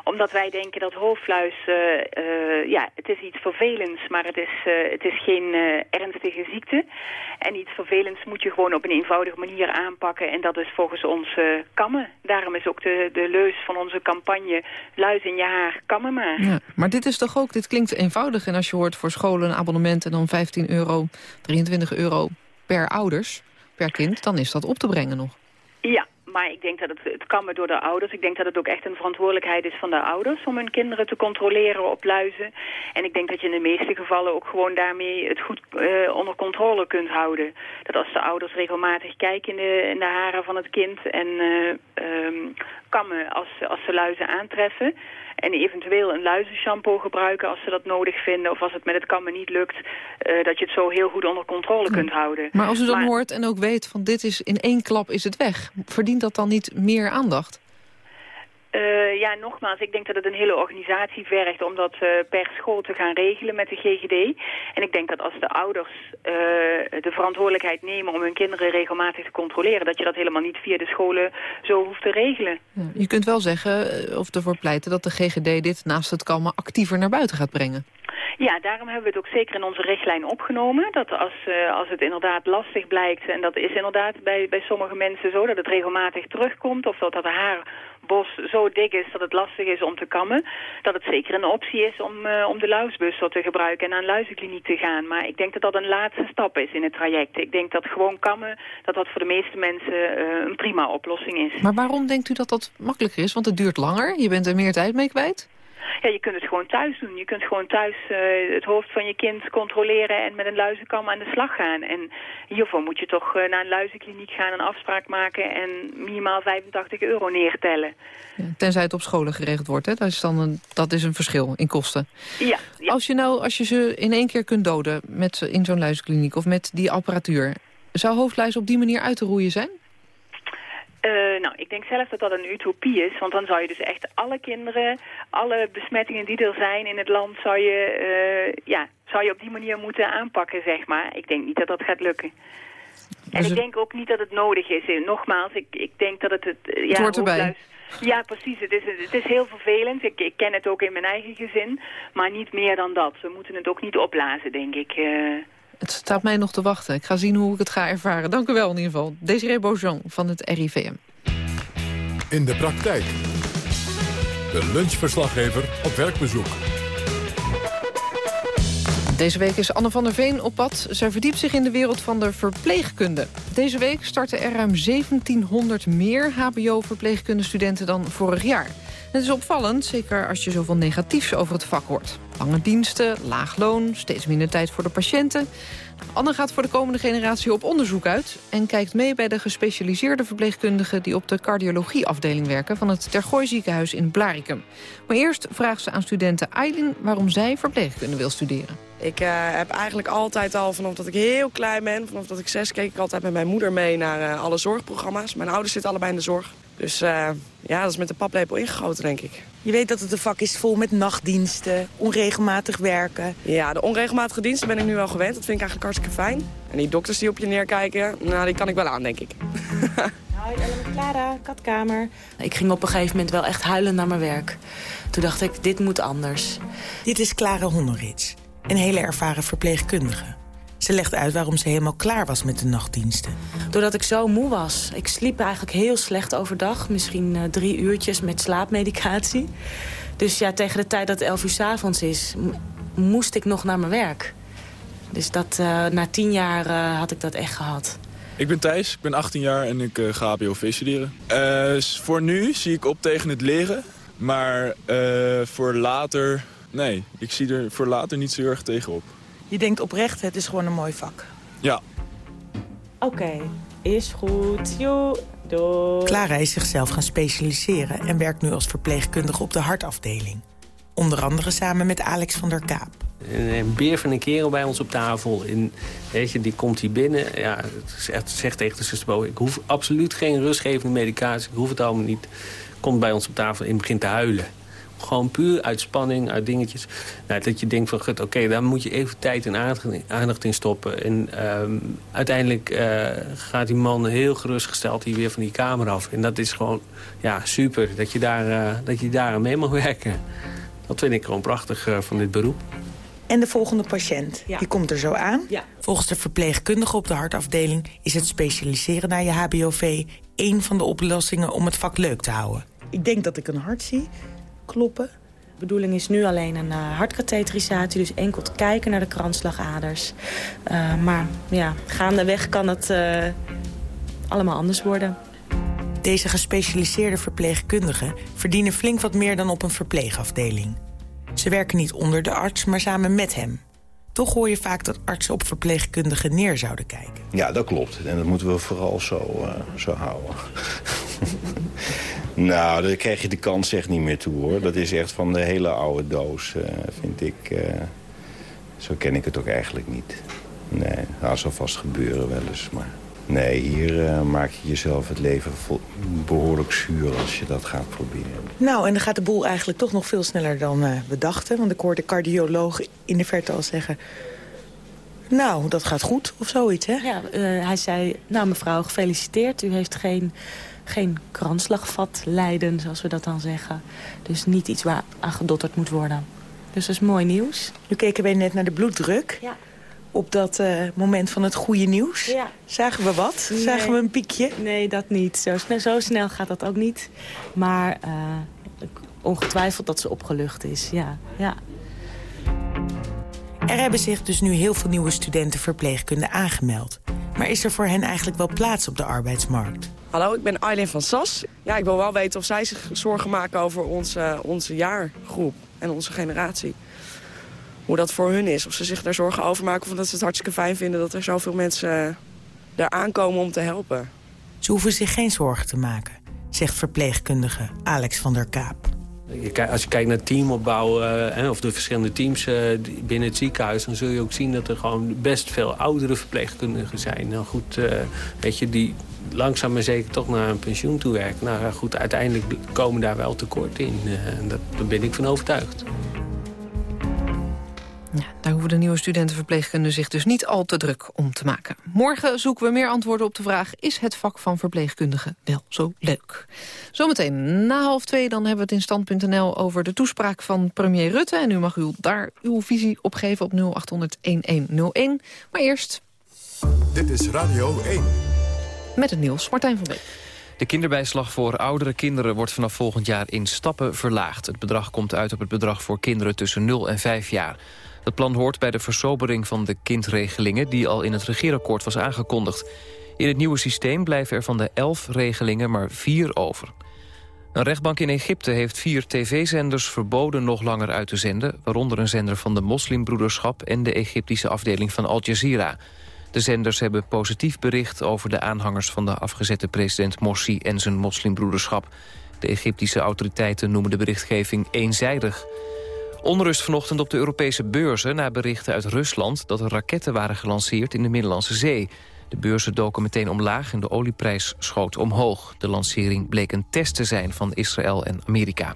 omdat wij denken dat hoofdluis, uh, uh, ja, het is iets vervelends, maar het is, uh, het is geen ernstige ziekte. En iets vervelends moet je gewoon op een eenvoudige manier aanpakken. En dat is volgens ons kammen. Daarom is ook de, de leus van onze campagne luis in je haar, kammen maar. Ja, maar dit is toch ook, dit klinkt eenvoudig. En als je hoort voor scholen een abonnement en dan 15 euro, 23 euro per ouders, per kind, dan is dat op te brengen nog. Ja, maar ik denk dat het, het kammen door de ouders. Ik denk dat het ook echt een verantwoordelijkheid is van de ouders om hun kinderen te controleren op luizen. En ik denk dat je in de meeste gevallen ook gewoon daarmee het goed uh, onder controle kunt houden. Dat als de ouders regelmatig kijken in de, in de haren van het kind en uh, um, kammen als, als ze luizen aantreffen en eventueel een luizenshampoo gebruiken als ze dat nodig vinden. Of als het met het kammen niet lukt, uh, dat je het zo heel goed onder controle kunt houden. Maar als u dan maar, hoort en ook weet van dit is in één klap is het weg, verdient dat dan niet meer aandacht? Uh, ja, nogmaals, ik denk dat het een hele organisatie vergt om dat uh, per school te gaan regelen met de GGD. En ik denk dat als de ouders uh, de verantwoordelijkheid nemen om hun kinderen regelmatig te controleren, dat je dat helemaal niet via de scholen zo hoeft te regelen. Je kunt wel zeggen, of ervoor pleiten, dat de GGD dit naast het kalmen actiever naar buiten gaat brengen. Ja, daarom hebben we het ook zeker in onze richtlijn opgenomen. Dat als, uh, als het inderdaad lastig blijkt, en dat is inderdaad bij, bij sommige mensen zo, dat het regelmatig terugkomt, of dat, dat de haarbos zo dik is dat het lastig is om te kammen, dat het zeker een optie is om, uh, om de luisbus te gebruiken en naar een luizenkliniek te gaan. Maar ik denk dat dat een laatste stap is in het traject. Ik denk dat gewoon kammen, dat dat voor de meeste mensen uh, een prima oplossing is. Maar waarom denkt u dat dat makkelijker is? Want het duurt langer, je bent er meer tijd mee kwijt? Ja, je kunt het gewoon thuis doen. Je kunt gewoon thuis uh, het hoofd van je kind controleren en met een luizenkam aan de slag gaan. En hiervoor moet je toch uh, naar een luizenkliniek gaan, een afspraak maken en minimaal 85 euro neertellen. Ja, tenzij het op scholen geregeld wordt, hè? Dat, is dan een, dat is een verschil in kosten. Ja, ja. Als je nou, als je ze in één keer kunt doden met, in zo'n luizenkliniek of met die apparatuur, zou hoofdluis op die manier uit te roeien zijn? Uh, nou, ik denk zelf dat dat een utopie is. Want dan zou je dus echt alle kinderen, alle besmettingen die er zijn in het land... zou je, uh, ja, zou je op die manier moeten aanpakken, zeg maar. Ik denk niet dat dat gaat lukken. En ik denk ook niet dat het nodig is. Nogmaals, ik, ik denk dat het... het ja, het hoort erbij. Ja, precies. Het is, het is heel vervelend. Ik, ik ken het ook in mijn eigen gezin. Maar niet meer dan dat. We moeten het ook niet opblazen, denk ik. Uh, het staat mij nog te wachten. Ik ga zien hoe ik het ga ervaren. Dank u wel in ieder geval. Desiree Beaujean van het RIVM. In de praktijk. De lunchverslaggever op werkbezoek. Deze week is Anne van der Veen op pad. Zij verdiept zich in de wereld van de verpleegkunde. Deze week starten er ruim 1700 meer hbo-verpleegkundestudenten dan vorig jaar. Het is opvallend, zeker als je zoveel negatiefs over het vak hoort. Lange diensten, laag loon, steeds minder tijd voor de patiënten. Anne gaat voor de komende generatie op onderzoek uit... en kijkt mee bij de gespecialiseerde verpleegkundigen... die op de cardiologieafdeling werken van het Tergooi ziekenhuis in Blaricum. Maar eerst vraagt ze aan studenten Eileen waarom zij verpleegkunde wil studeren. Ik uh, heb eigenlijk altijd al, vanaf dat ik heel klein ben... vanaf dat ik zes keek ik altijd met mijn moeder mee naar uh, alle zorgprogramma's. Mijn ouders zitten allebei in de zorg. Dus uh, ja, dat is met de paplepel ingegoten, denk ik. Je weet dat het een vak is vol met nachtdiensten, onregelmatig werken. Ja, de onregelmatige diensten ben ik nu wel gewend. Dat vind ik eigenlijk hartstikke fijn. En die dokters die op je neerkijken, nou, die kan ik wel aan, denk ik. (laughs) Hoi, Ellen Clara, katkamer. Ik ging op een gegeven moment wel echt huilen naar mijn werk. Toen dacht ik, dit moet anders. Dit is Clara Honderits, een hele ervaren verpleegkundige. Ze legt uit waarom ze helemaal klaar was met de nachtdiensten. Doordat ik zo moe was. Ik sliep eigenlijk heel slecht overdag. Misschien uh, drie uurtjes met slaapmedicatie. Dus ja, tegen de tijd dat het elf uur 's avonds is... moest ik nog naar mijn werk. Dus dat, uh, na tien jaar uh, had ik dat echt gehad. Ik ben Thijs, ik ben 18 jaar en ik uh, ga HBOV studeren. Uh, voor nu zie ik op tegen het leren. Maar uh, voor later, nee, ik zie er voor later niet zo erg tegenop. Je denkt oprecht, het is gewoon een mooi vak. Ja. Oké, okay. is goed. Joe, doei. Clara is zichzelf gaan specialiseren en werkt nu als verpleegkundige op de hartafdeling. Onder andere samen met Alex van der Kaap. Een beer van een kerel bij ons op tafel. En, weet je, die komt hier binnen. Ja, het zegt, zegt tegen de zuster, ik hoef absoluut geen rustgevende medicatie. Ik hoef het allemaal niet. Komt bij ons op tafel en begint te huilen. Gewoon puur uit spanning, uit dingetjes. Nou, dat je denkt van, oké, okay, daar moet je even tijd en aandacht in stoppen. En um, uiteindelijk uh, gaat die man heel gerustgesteld hier weer van die kamer af. En dat is gewoon, ja, super dat je daar, uh, dat je daar aan mee mag werken. Dat vind ik gewoon prachtig uh, van dit beroep. En de volgende patiënt, ja. die komt er zo aan. Ja. Volgens de verpleegkundige op de hartafdeling... is het specialiseren naar je hbov één van de oplossingen om het vak leuk te houden. Ik denk dat ik een hart zie kloppen. De bedoeling is nu alleen een uh, hartkatheterisatie, dus enkel te kijken naar de kransslagaders. Uh, maar ja, gaandeweg kan het uh, allemaal anders worden. Deze gespecialiseerde verpleegkundigen verdienen flink wat meer dan op een verpleegafdeling. Ze werken niet onder de arts, maar samen met hem. Toch hoor je vaak dat artsen op verpleegkundigen neer zouden kijken. Ja, dat klopt. En dat moeten we vooral zo, uh, zo houden. (laughs) nou, daar krijg je de kans echt niet meer toe, hoor. Dat is echt van de hele oude doos, uh, vind ik. Uh, zo ken ik het ook eigenlijk niet. Nee, dat zal vast gebeuren wel eens, maar... Nee, hier uh, maak je jezelf het leven behoorlijk zuur als je dat gaat proberen. Nou, en dan gaat de boel eigenlijk toch nog veel sneller dan uh, we dachten. Want ik hoorde de cardioloog in de verte al zeggen... Nou, dat gaat goed, of zoiets, hè? Ja, uh, hij zei, nou mevrouw, gefeliciteerd. U heeft geen, geen kransslagvat lijden, zoals we dat dan zeggen. Dus niet iets waar aan gedotterd moet worden. Dus dat is mooi nieuws. Nu keken wij net naar de bloeddruk. Ja op dat uh, moment van het goede nieuws? Ja. Zagen we wat? Nee. Zagen we een piekje? Nee, dat niet. Zo snel, zo snel gaat dat ook niet. Maar uh, ongetwijfeld dat ze opgelucht is, ja. ja. Er hebben zich dus nu heel veel nieuwe studenten verpleegkunde aangemeld. Maar is er voor hen eigenlijk wel plaats op de arbeidsmarkt? Hallo, ik ben Eileen van Sas. Ja, ik wil wel weten of zij zich zorgen maken over onze, onze jaargroep en onze generatie hoe dat voor hun is. Of ze zich daar zorgen over maken of dat ze het hartstikke fijn vinden... dat er zoveel mensen daar aankomen om te helpen. Ze hoeven zich geen zorgen te maken, zegt verpleegkundige Alex van der Kaap. Als je kijkt naar teamopbouw uh, of de verschillende teams uh, binnen het ziekenhuis... dan zul je ook zien dat er gewoon best veel oudere verpleegkundigen zijn. Nou goed, uh, weet je, die langzaam maar zeker toch naar een pensioen toe werken. Nou goed, uiteindelijk komen daar wel tekort in. Dat, daar ben ik van overtuigd. Ja, daar hoeven de nieuwe studentenverpleegkundigen zich dus niet al te druk om te maken. Morgen zoeken we meer antwoorden op de vraag... is het vak van verpleegkundigen wel zo leuk? Zometeen na half twee dan hebben we het in stand.nl... over de toespraak van premier Rutte. En u mag u daar uw visie op geven op 0800-1101. Maar eerst... Dit is Radio 1. Met het nieuws, Martijn van Beek. De kinderbijslag voor oudere kinderen wordt vanaf volgend jaar in stappen verlaagd. Het bedrag komt uit op het bedrag voor kinderen tussen 0 en 5 jaar. Het plan hoort bij de versobering van de kindregelingen... die al in het regeerakkoord was aangekondigd. In het nieuwe systeem blijven er van de elf regelingen maar vier over. Een rechtbank in Egypte heeft vier tv-zenders verboden nog langer uit te zenden... waaronder een zender van de moslimbroederschap... en de Egyptische afdeling van Al Jazeera. De zenders hebben positief bericht over de aanhangers van de afgezette president Morsi en zijn moslimbroederschap. De Egyptische autoriteiten noemen de berichtgeving eenzijdig. Onrust vanochtend op de Europese beurzen na berichten uit Rusland... dat er raketten waren gelanceerd in de Middellandse Zee. De beurzen doken meteen omlaag en de olieprijs schoot omhoog. De lancering bleek een test te zijn van Israël en Amerika.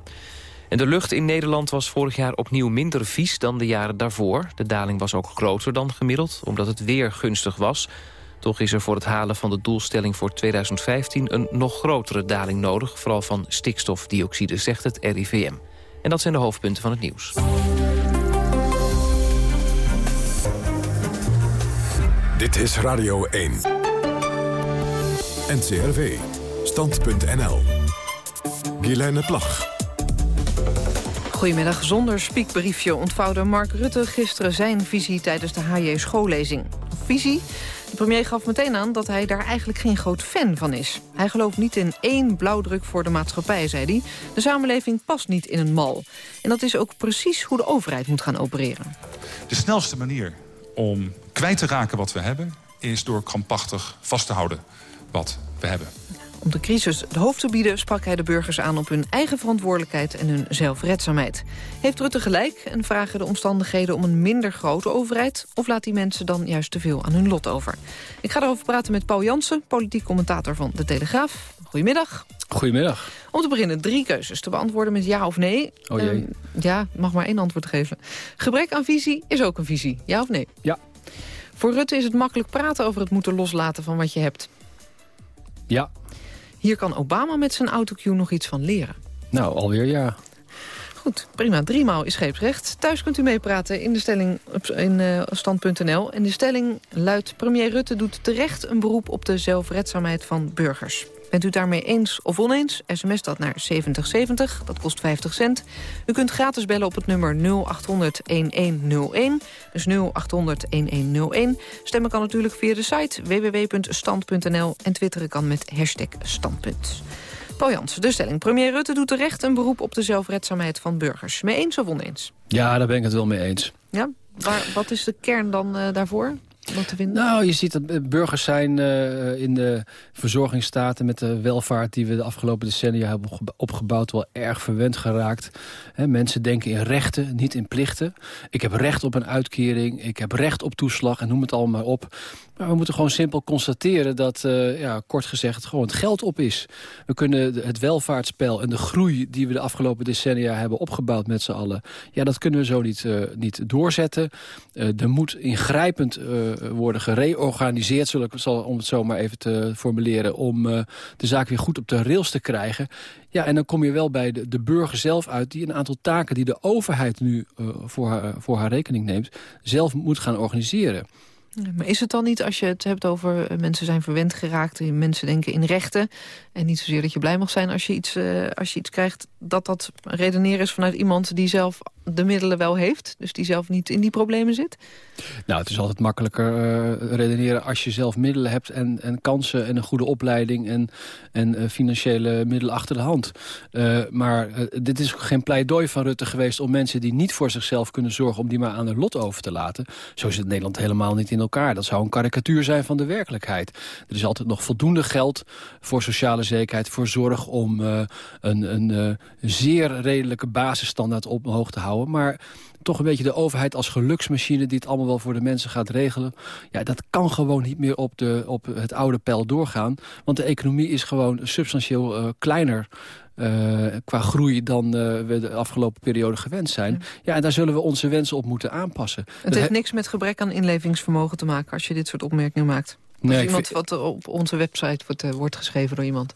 En de lucht in Nederland was vorig jaar opnieuw minder vies dan de jaren daarvoor. De daling was ook groter dan gemiddeld, omdat het weer gunstig was. Toch is er voor het halen van de doelstelling voor 2015 een nog grotere daling nodig... vooral van stikstofdioxide, zegt het RIVM. En dat zijn de hoofdpunten van het nieuws. Dit is Radio 1. NCRV. Stand.nl. Guilaine Plag. Goedemiddag. Zonder spiekbriefje ontvouwde Mark Rutte gisteren zijn visie tijdens de HJ-schoollezing. Visie de premier gaf meteen aan dat hij daar eigenlijk geen groot fan van is. Hij gelooft niet in één blauwdruk voor de maatschappij, zei hij. De samenleving past niet in een mal. En dat is ook precies hoe de overheid moet gaan opereren. De snelste manier om kwijt te raken wat we hebben... is door krampachtig vast te houden wat we hebben. Om de crisis het hoofd te bieden sprak hij de burgers aan op hun eigen verantwoordelijkheid en hun zelfredzaamheid. Heeft Rutte gelijk en vragen de omstandigheden om een minder grote overheid? Of laat die mensen dan juist te veel aan hun lot over? Ik ga erover praten met Paul Jansen, politiek commentator van De Telegraaf. Goedemiddag. Goedemiddag. Om te beginnen drie keuzes te beantwoorden met ja of nee. Oh jee. Uh, ja, mag maar één antwoord geven. Gebrek aan visie is ook een visie, ja of nee? Ja. Voor Rutte is het makkelijk praten over het moeten loslaten van wat je hebt. Ja. Hier kan Obama met zijn autocue nog iets van leren. Nou, alweer ja. Goed, prima. Driemaal is scheepsrecht. Thuis kunt u meepraten in de stelling in uh, stand.nl. En de stelling luidt... premier Rutte doet terecht een beroep op de zelfredzaamheid van burgers. Bent u daarmee eens of oneens, sms dat naar 7070, dat kost 50 cent. U kunt gratis bellen op het nummer 0800-1101, dus 0800-1101. Stemmen kan natuurlijk via de site www.stand.nl en twitteren kan met hashtag standpunt. Paul Jansen, de stelling. Premier Rutte doet terecht een beroep op de zelfredzaamheid van burgers. Mee eens of oneens? Ja, daar ben ik het wel mee eens. Ja? Waar, wat is de kern dan uh, daarvoor? Nou, je ziet dat burgers zijn uh, in de verzorgingsstaten... met de welvaart die we de afgelopen decennia hebben opgebouwd... wel erg verwend geraakt. He, mensen denken in rechten, niet in plichten. Ik heb recht op een uitkering, ik heb recht op toeslag... en noem het allemaal maar op. Maar we moeten gewoon simpel constateren dat, uh, ja, kort gezegd, gewoon het geld op is. We kunnen het welvaartsspel en de groei die we de afgelopen decennia hebben opgebouwd met z'n allen... ja, dat kunnen we zo niet, uh, niet doorzetten. er moet ingrijpend worden gereorganiseerd, zal ik, zal, om het zo maar even te formuleren... om de zaak weer goed op de rails te krijgen. Ja, en dan kom je wel bij de, de burger zelf uit... die een aantal taken die de overheid nu voor, haar, voor haar rekening neemt... zelf moet gaan organiseren. Maar is het dan niet, als je het hebt over uh, mensen zijn verwend geraakt... en mensen denken in rechten... en niet zozeer dat je blij mag zijn als je iets, uh, als je iets krijgt... dat dat redeneren is vanuit iemand die zelf de middelen wel heeft... dus die zelf niet in die problemen zit? Nou, het is altijd makkelijker uh, redeneren als je zelf middelen hebt... en, en kansen en een goede opleiding en, en uh, financiële middelen achter de hand. Uh, maar dit is geen pleidooi van Rutte geweest om mensen die niet voor zichzelf kunnen zorgen... om die maar aan hun lot over te laten. Zo zit Nederland helemaal niet in elkaar. Dat zou een karikatuur zijn van de werkelijkheid. Er is altijd nog voldoende geld voor sociale zekerheid, voor zorg... om een, een zeer redelijke basisstandaard op hoog te houden. Maar toch een beetje de overheid als geluksmachine... die het allemaal wel voor de mensen gaat regelen. Ja, dat kan gewoon niet meer op, de, op het oude pijl doorgaan. Want de economie is gewoon substantieel uh, kleiner... Uh, qua groei dan uh, we de afgelopen periode gewend zijn. Ja. ja. en daar zullen we onze wensen op moeten aanpassen. Het heeft niks met gebrek aan inlevingsvermogen te maken... als je dit soort opmerkingen maakt. Nee, iemand vind... wat op onze website wordt, uh, wordt geschreven door iemand?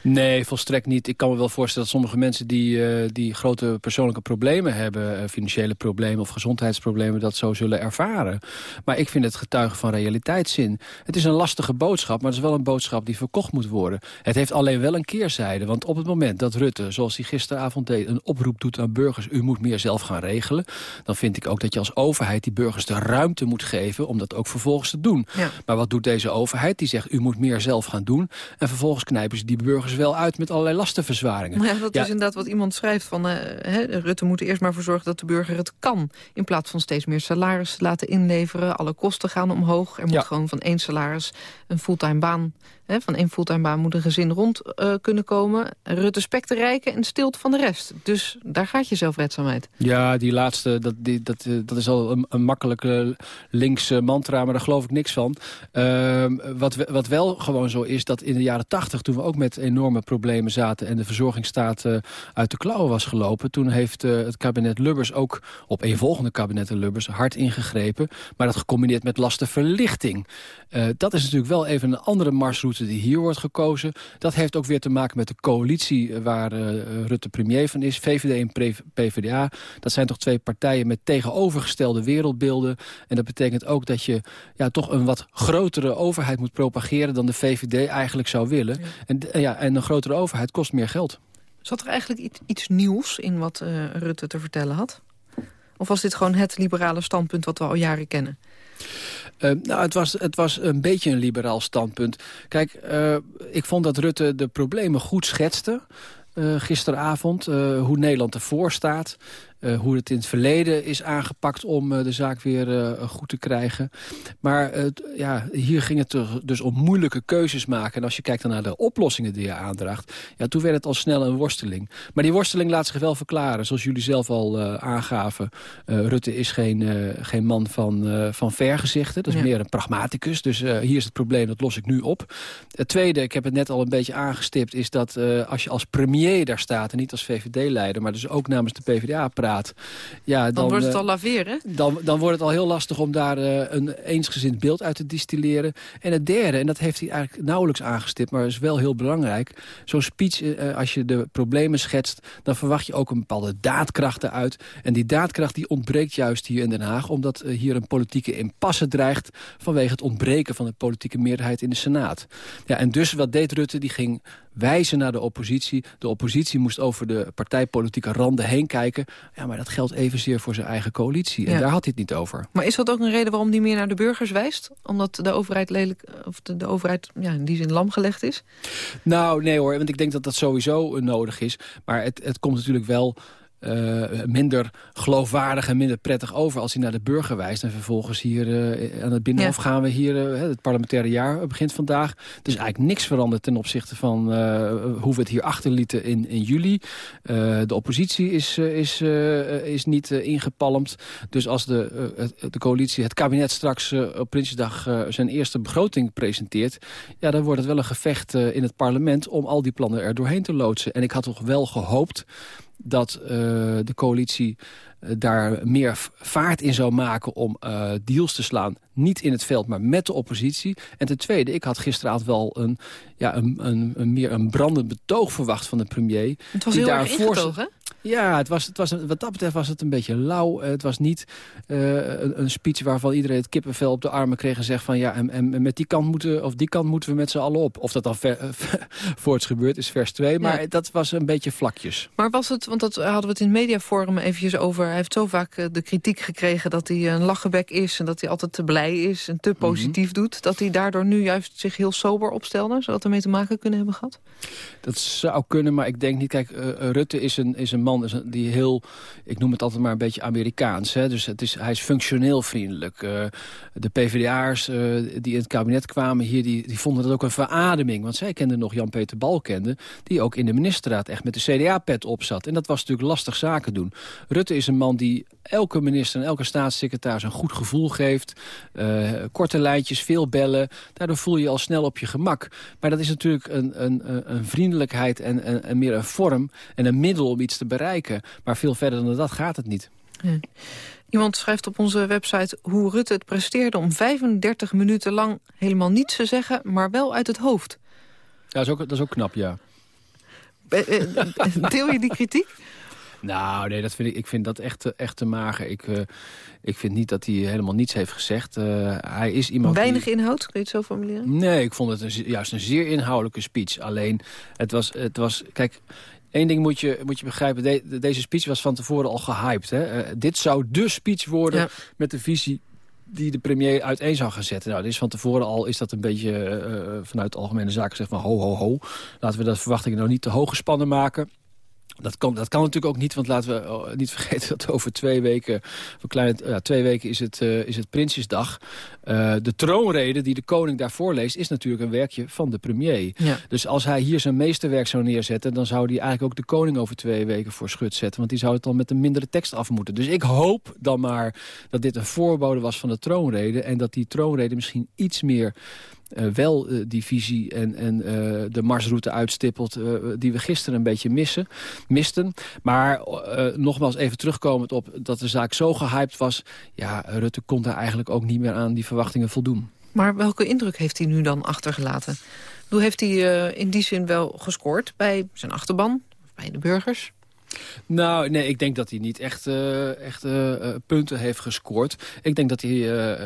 Nee, volstrekt niet. Ik kan me wel voorstellen dat sommige mensen die, uh, die grote persoonlijke problemen hebben... Uh, financiële problemen of gezondheidsproblemen, dat zo zullen ervaren. Maar ik vind het getuigen van realiteitszin. Het is een lastige boodschap, maar het is wel een boodschap die verkocht moet worden. Het heeft alleen wel een keerzijde, want op het moment dat Rutte, zoals hij gisteravond deed... een oproep doet aan burgers, u moet meer zelf gaan regelen... dan vind ik ook dat je als overheid die burgers de ruimte moet geven... om dat ook vervolgens te doen. Ja. Maar wat doet deze deze overheid. Die zegt, u moet meer zelf gaan doen. En vervolgens knijpen ze die burgers wel uit met allerlei lastenverzwaringen. Ja, dat ja. is inderdaad wat iemand schrijft. Van, uh, hè, Rutte moet eerst maar voor zorgen dat de burger het kan. In plaats van steeds meer salaris te laten inleveren. Alle kosten gaan omhoog. Er moet ja. gewoon van één salaris een fulltime baan He, van één fulltime baan moet een gezin rond uh, kunnen komen. Rutte spekt de rijken en stilt van de rest. Dus daar gaat je zelfredzaamheid. Ja, die laatste, dat, die, dat, dat is al een, een makkelijke linkse mantra, maar daar geloof ik niks van. Uh, wat, wat wel gewoon zo is, dat in de jaren tachtig, toen we ook met enorme problemen zaten... en de verzorgingsstaat uh, uit de klauwen was gelopen... toen heeft uh, het kabinet Lubbers ook op een volgende kabinetten Lubbers hard ingegrepen. Maar dat gecombineerd met lastenverlichting. Uh, dat is natuurlijk wel even een andere marsroute die hier wordt gekozen. Dat heeft ook weer te maken met de coalitie waar Rutte premier van is. VVD en PvdA. Dat zijn toch twee partijen met tegenovergestelde wereldbeelden. En dat betekent ook dat je ja, toch een wat grotere overheid moet propageren... dan de VVD eigenlijk zou willen. Ja. En, ja, en een grotere overheid kost meer geld. Zat er eigenlijk iets, iets nieuws in wat uh, Rutte te vertellen had? Of was dit gewoon het liberale standpunt wat we al jaren kennen? Uh, nou, het was, het was een beetje een liberaal standpunt. Kijk, uh, ik vond dat Rutte de problemen goed schetste. Uh, gisteravond, hoe Nederland ervoor staat. Uh, hoe het in het verleden is aangepakt om uh, de zaak weer uh, goed te krijgen. Maar ja, hier ging het dus om moeilijke keuzes maken. En als je kijkt dan naar de oplossingen die je aandraagt... Ja, toen werd het al snel een worsteling. Maar die worsteling laat zich wel verklaren. Zoals jullie zelf al aangaven. Rutte is geen, geen man van, van vergezichten. Dat is ja. meer een pragmaticus. Dus hier is het probleem, dat los ik nu op. Het tweede, ik heb het net al een beetje aangestipt... is dat als je als premier daar staat en niet als VVD-leider... maar dus ook namens de PvdA praat gaat... Ja, dan, Dan wordt het eh, al laveren. dan, dan wordt het al heel lastig om daar eh, een eensgezind beeld uit te distilleren. En het derde, en dat heeft hij eigenlijk nauwelijks aangestipt... maar is wel heel belangrijk. Zo'n speech, eh, als je de problemen schetst... dan verwacht je ook een bepaalde daadkracht eruit. En die daadkracht die ontbreekt juist hier in Den Haag... omdat hier een politieke impasse dreigt... vanwege het ontbreken van de politieke meerderheid in de Senaat. Ja, en dus wat deed Rutte? Die ging wijzen naar de oppositie. De oppositie moest over de partijpolitieke randen heen kijken. Ja, maar dat geldt evenzeer voor zijn eigen coalitie. En Ja. daar had hij het niet over. Maar is dat ook een reden waarom die meer naar de burgers wijst? Omdat de overheid lelijk, of de, de overheid ja, in die zin lam gelegd is? Nou, nee hoor, want ik denk dat dat sowieso nodig is. Maar het, het komt natuurlijk wel eh, minder geloofwaardig en minder prettig over... als hij naar de burger wijst. En vervolgens hier eh, aan het Binnenhof Ja. gaan we hier... eh, het parlementaire jaar begint vandaag. Er is eigenlijk niks veranderd ten opzichte van hoe we het hier achterlieten in, in juli. De oppositie is, is, is niet ingepalmd. Dus als de, de coalitie, het kabinet straks op Prinsjesdag zijn eerste begroting presenteert... ja, dan wordt het wel een gevecht in het parlement om al die plannen er doorheen te loodsen. En ik had toch wel gehoopt dat eh, de coalitie eh, daar meer vaart in zou maken om eh, deals te slaan. Niet in het veld, maar met de oppositie. En ten tweede, ik had gisteravond wel een, ja, een, een, een meer een brandend betoog verwacht van de premier. Het was die heel daar erg ingetogen? Ja, het was, het was, wat dat betreft was het een beetje lauw. Eh, Het was niet eh, een, een speech waarvan iedereen het kippenvel op de armen kreeg... en zegt van ja, en, en met die kant moeten, of die kant moeten we met z'n allen op. Of dat dan ver, (laughs) voorts gebeurt, is vers 2. Maar Ja. dat was een beetje vlakjes. Maar was het, want dat hadden we het in het mediaforum eventjes over... hij heeft zo vaak eh, de kritiek gekregen dat hij een lachenbek is... en dat hij altijd te blij is en te positief doet... dat hij daardoor nu juist zich heel sober opstelde? Zou dat ermee te maken kunnen hebben gehad? Dat zou kunnen, maar ik denk niet... Kijk, Rutte is een, is een man is die heel... Ik noem het altijd maar een beetje Amerikaans. Hè? Dus het is, hij is functioneel vriendelijk. Eh, de PvdA'ers eh, die in het kabinet kwamen hier... Die, die vonden dat ook een verademing. Want zij kenden nog Jan-Peter Balkende... die ook in de ministerraad echt met de CDA-pet op zat. En dat was natuurlijk lastig zaken doen. Rutte is een man die elke minister en elke staatssecretaris... een goed gevoel geeft. Eh, korte lijntjes, veel bellen. Daardoor voel je je al snel op je gemak. Maar dat is natuurlijk een, een- een vriendelijkheid en, en, en meer een vorm... en een middel om iets te bereiken. Maar veel verder dan dat gaat het niet. Ja. Iemand schrijft op onze website hoe Rutte het presteerde... om 35 minuten lang helemaal niets te zeggen, maar wel uit het hoofd. Ja, dat is ook, dat is ook knap, ja. Eh, eh, (laughs) Deel je die kritiek? Nou, nee, dat vind ik, ik vind dat echt, te- echt te mager. Ik, eh, ik vind niet dat hij helemaal niets heeft gezegd. Hij is iemand die- Weinig inhoud, kun je het zo formuleren? Nee, ik vond het een, juist een zeer inhoudelijke speech. Alleen, het was... Het was kijk, één ding moet je, moet je begrijpen. De- de- deze speech was van tevoren al gehyped. Hè? Eh, dit zou de speech worden Ja. met de visie die de premier uiteen zou gaan zetten. Nou, dit is van tevoren al is dat een beetje eh, eh, vanuit algemene zaken gezegd van ho, ho, ho. Laten we dat verwachtingen nou niet te hoog gespannen maken. Dat kan, dat kan natuurlijk ook niet, want laten we oh, niet (laughs) vergeten dat over twee weken, voor kleine, ja, twee weken is het, eh, is het Prinsjesdag. Eh, de troonrede die de koning daarvoor leest is natuurlijk een werkje van de premier. Ja. Dus als hij hier zijn meesterwerk zou neerzetten, dan zou hij eigenlijk ook de koning over twee weken voor schut zetten. Want die zou het dan met een mindere tekst af moeten. Dus ik hoop dan maar dat dit een voorbode was van de troonrede en dat die troonrede misschien iets meer eh, wel eh, die visie en, en eh, de marsroute uitstippelt... die we gisteren een beetje missen, misten. Maar nogmaals even terugkomend op dat de zaak zo gehyped was... ja, Rutte kon daar eigenlijk ook niet meer aan die verwachtingen voldoen. Maar welke indruk heeft hij nu dan achtergelaten? Hoe heeft hij in die zin wel gescoord bij zijn achterban, bij de burgers? Nou, nee, ik denk dat hij niet echt, eh, echt eh, eh, punten heeft gescoord. Ik denk dat hij,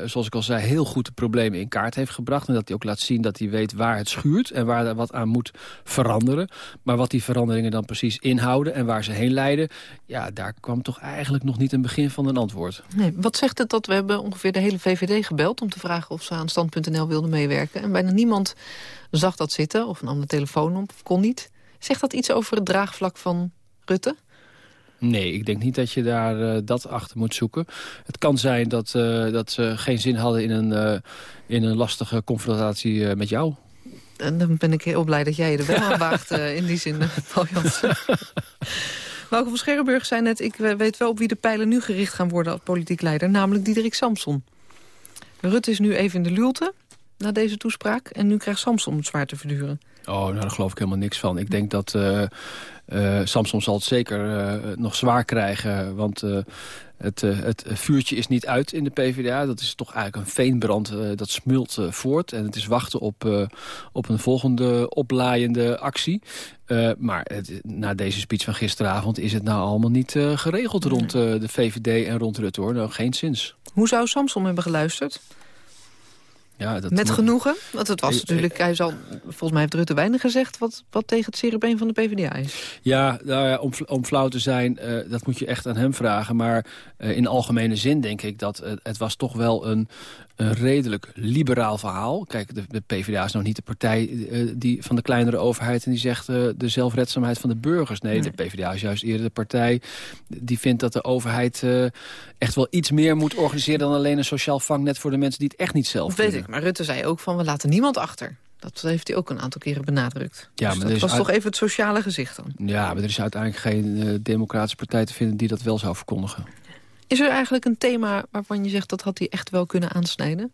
zoals ik al zei, heel goed de problemen in kaart heeft gebracht. En dat hij ook laat zien dat hij weet waar het schuurt en waar er wat aan moet veranderen. Maar wat die veranderingen dan precies inhouden en waar ze heen leiden... ja, daar kwam toch eigenlijk nog niet een begin van een antwoord. Nee, wat zegt het dat we hebben ongeveer de hele VVD gebeld... om te vragen of ze aan Stand.nl wilden meewerken. En bijna niemand zag dat zitten of nam de telefoon op kon niet. Zegt dat iets over het draagvlak van Rutte? Nee, ik denk niet dat je daar eh, dat achter moet zoeken. Het kan zijn dat, eh, dat ze geen zin hadden in een, eh, in een lastige confrontatie met jou. En dan ben ik heel blij dat jij je er wel aan waagt in die zin, Paul Jansen. (laughs) Wouter van Scherrenburg zei net... ik weet wel op wie de pijlen nu gericht gaan worden als politiek leider... namelijk Diederik Samson. Rutte is nu even in de luwte. na deze toespraak? En nu krijgt Samson het zwaar te verduren. Oh, nou, daar geloof ik helemaal niks van. Ik denk dat uh, uh, Samson zal het zeker uh, nog zwaar krijgen. Want het, het, vuurtje is niet uit in de PvdA. Dat is toch eigenlijk een veenbrand. dat smult voort. En het is wachten op, op een volgende oplaaiende actie. maar het, na deze speech van gisteravond is het nou allemaal niet geregeld rond de VVD en rond Rutte. Hoor. Nou, geen zins. Hoe zou Samson hebben geluisterd? Ja, dat Met genoegen? Want het was natuurlijk, hij zal, volgens mij heeft Rutte weinig gezegd... wat, wat tegen het cerebeen van de PvdA is. Ja, nou ja om, om flauw te zijn, uh, dat moet je echt aan hem vragen. Maar uh, in algemene zin denk ik dat uh, het was toch wel een, een redelijk liberaal verhaal. Kijk, de, de PvdA is nog niet de partij uh, die, van de kleinere overheid... en die zegt uh, de zelfredzaamheid van de burgers. Nee, nee, de PvdA is juist eerder de partij die vindt dat de overheid... Uh, echt wel iets meer moet organiseren dan alleen een sociaal vangnet... voor de mensen die het echt niet zelf dat weet ik, maar Rutte zei ook van we laten niemand achter. Dat heeft hij ook een aantal keren benadrukt. Ja, dus maar dat was uit... toch even het sociale gezicht dan. Ja, maar er is uiteindelijk geen democratische partij te vinden... die dat wel zou verkondigen. Is er eigenlijk een thema waarvan je zegt... dat had hij echt wel kunnen aansnijden?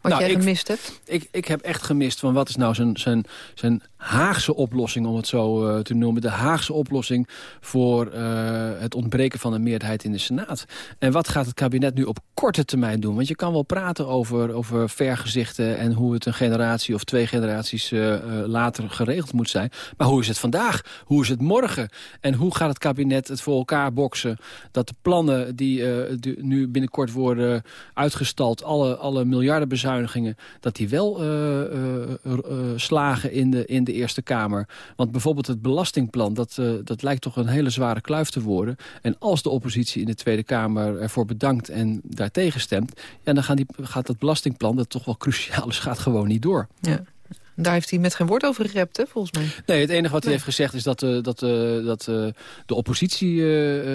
Wat nou, jij ik, gemist hebt? Ik, ik heb echt gemist van wat is nou zijn, zijn, zijn Haagse oplossing, om het zo uh, te noemen. De Haagse oplossing voor uh, het ontbreken van een meerderheid in de Senaat. En wat gaat het kabinet nu op korte termijn doen? Want je kan wel praten over, over vergezichten... en hoe het een generatie of twee generaties uh, later geregeld moet zijn. Maar hoe is het vandaag? Hoe is het morgen? En hoe gaat het kabinet het voor elkaar boksen... dat de plannen die, die nu binnenkort worden uitgestald... alle, alle miljardenbezuinigingen, dat die wel slagen in de, in de Eerste Kamer. Want bijvoorbeeld het belastingplan, dat, uh, dat lijkt toch een hele zware kluif te worden. En als de oppositie in de Tweede Kamer ervoor bedankt en daartegen stemt... Ja, dan gaan die, gaat dat belastingplan, dat toch wel cruciaal is, gaat gewoon niet door. Ja. Daar heeft hij met geen woord over gerept, hè, volgens mij. Nee, het enige wat hij heeft gezegd is dat, uh, dat, uh, dat uh, de oppositie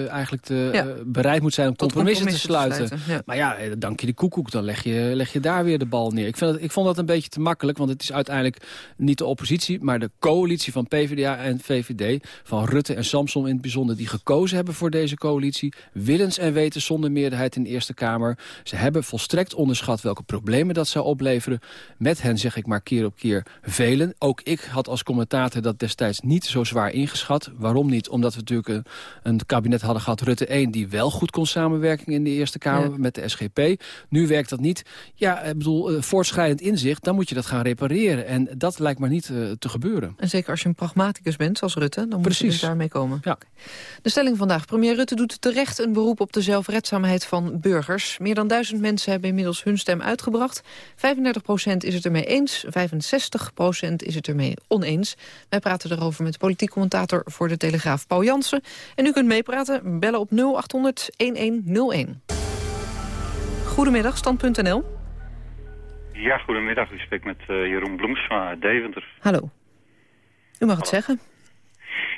eigenlijk te, ja. bereid moet zijn om compromissen, compromissen, te sluiten. Te sluiten ja. Maar ja, dank je de koekoek, dan leg je, leg je daar weer de bal neer. Ik, vind dat, ik vond dat een beetje te makkelijk, want het is uiteindelijk niet de oppositie... maar de coalitie van PvdA en VVD, van Rutte en Samson in het bijzonder... die gekozen hebben voor deze coalitie, willens en weten zonder meerderheid in de Eerste Kamer. Ze hebben volstrekt onderschat welke problemen dat zou opleveren. Met hen zeg ik maar keer op keer velen. Ook ik had als commentator dat destijds niet zo zwaar ingeschat. Waarom niet? Omdat we natuurlijk een, een kabinet hadden gehad, Rutte 1... die wel goed kon samenwerken in de Eerste Kamer ja. met de SGP. Nu werkt dat niet. Ja, ik bedoel, uh, voortschrijdend inzicht, dan moet je dat gaan repareren. En dat lijkt maar niet uh, te gebeuren. En zeker als je een pragmaticus bent, zoals Rutte, dan Precies. moet je dus daarmee komen. Ja. De stelling vandaag. Premier Rutte doet terecht een beroep op de zelfredzaamheid van burgers. Meer dan duizend mensen hebben inmiddels hun stem uitgebracht. 35 procent is het ermee eens, 65 procent is het ermee oneens. Wij praten erover met politiek commentator voor de Telegraaf Paul Jansen. En u kunt meepraten, bellen op 0800-1101. Goedemiddag, stand.nl. Ja, goedemiddag. U spreekt met uh, Jeroen Bloemsma uit Deventer. Hallo. U mag Hallo. het zeggen.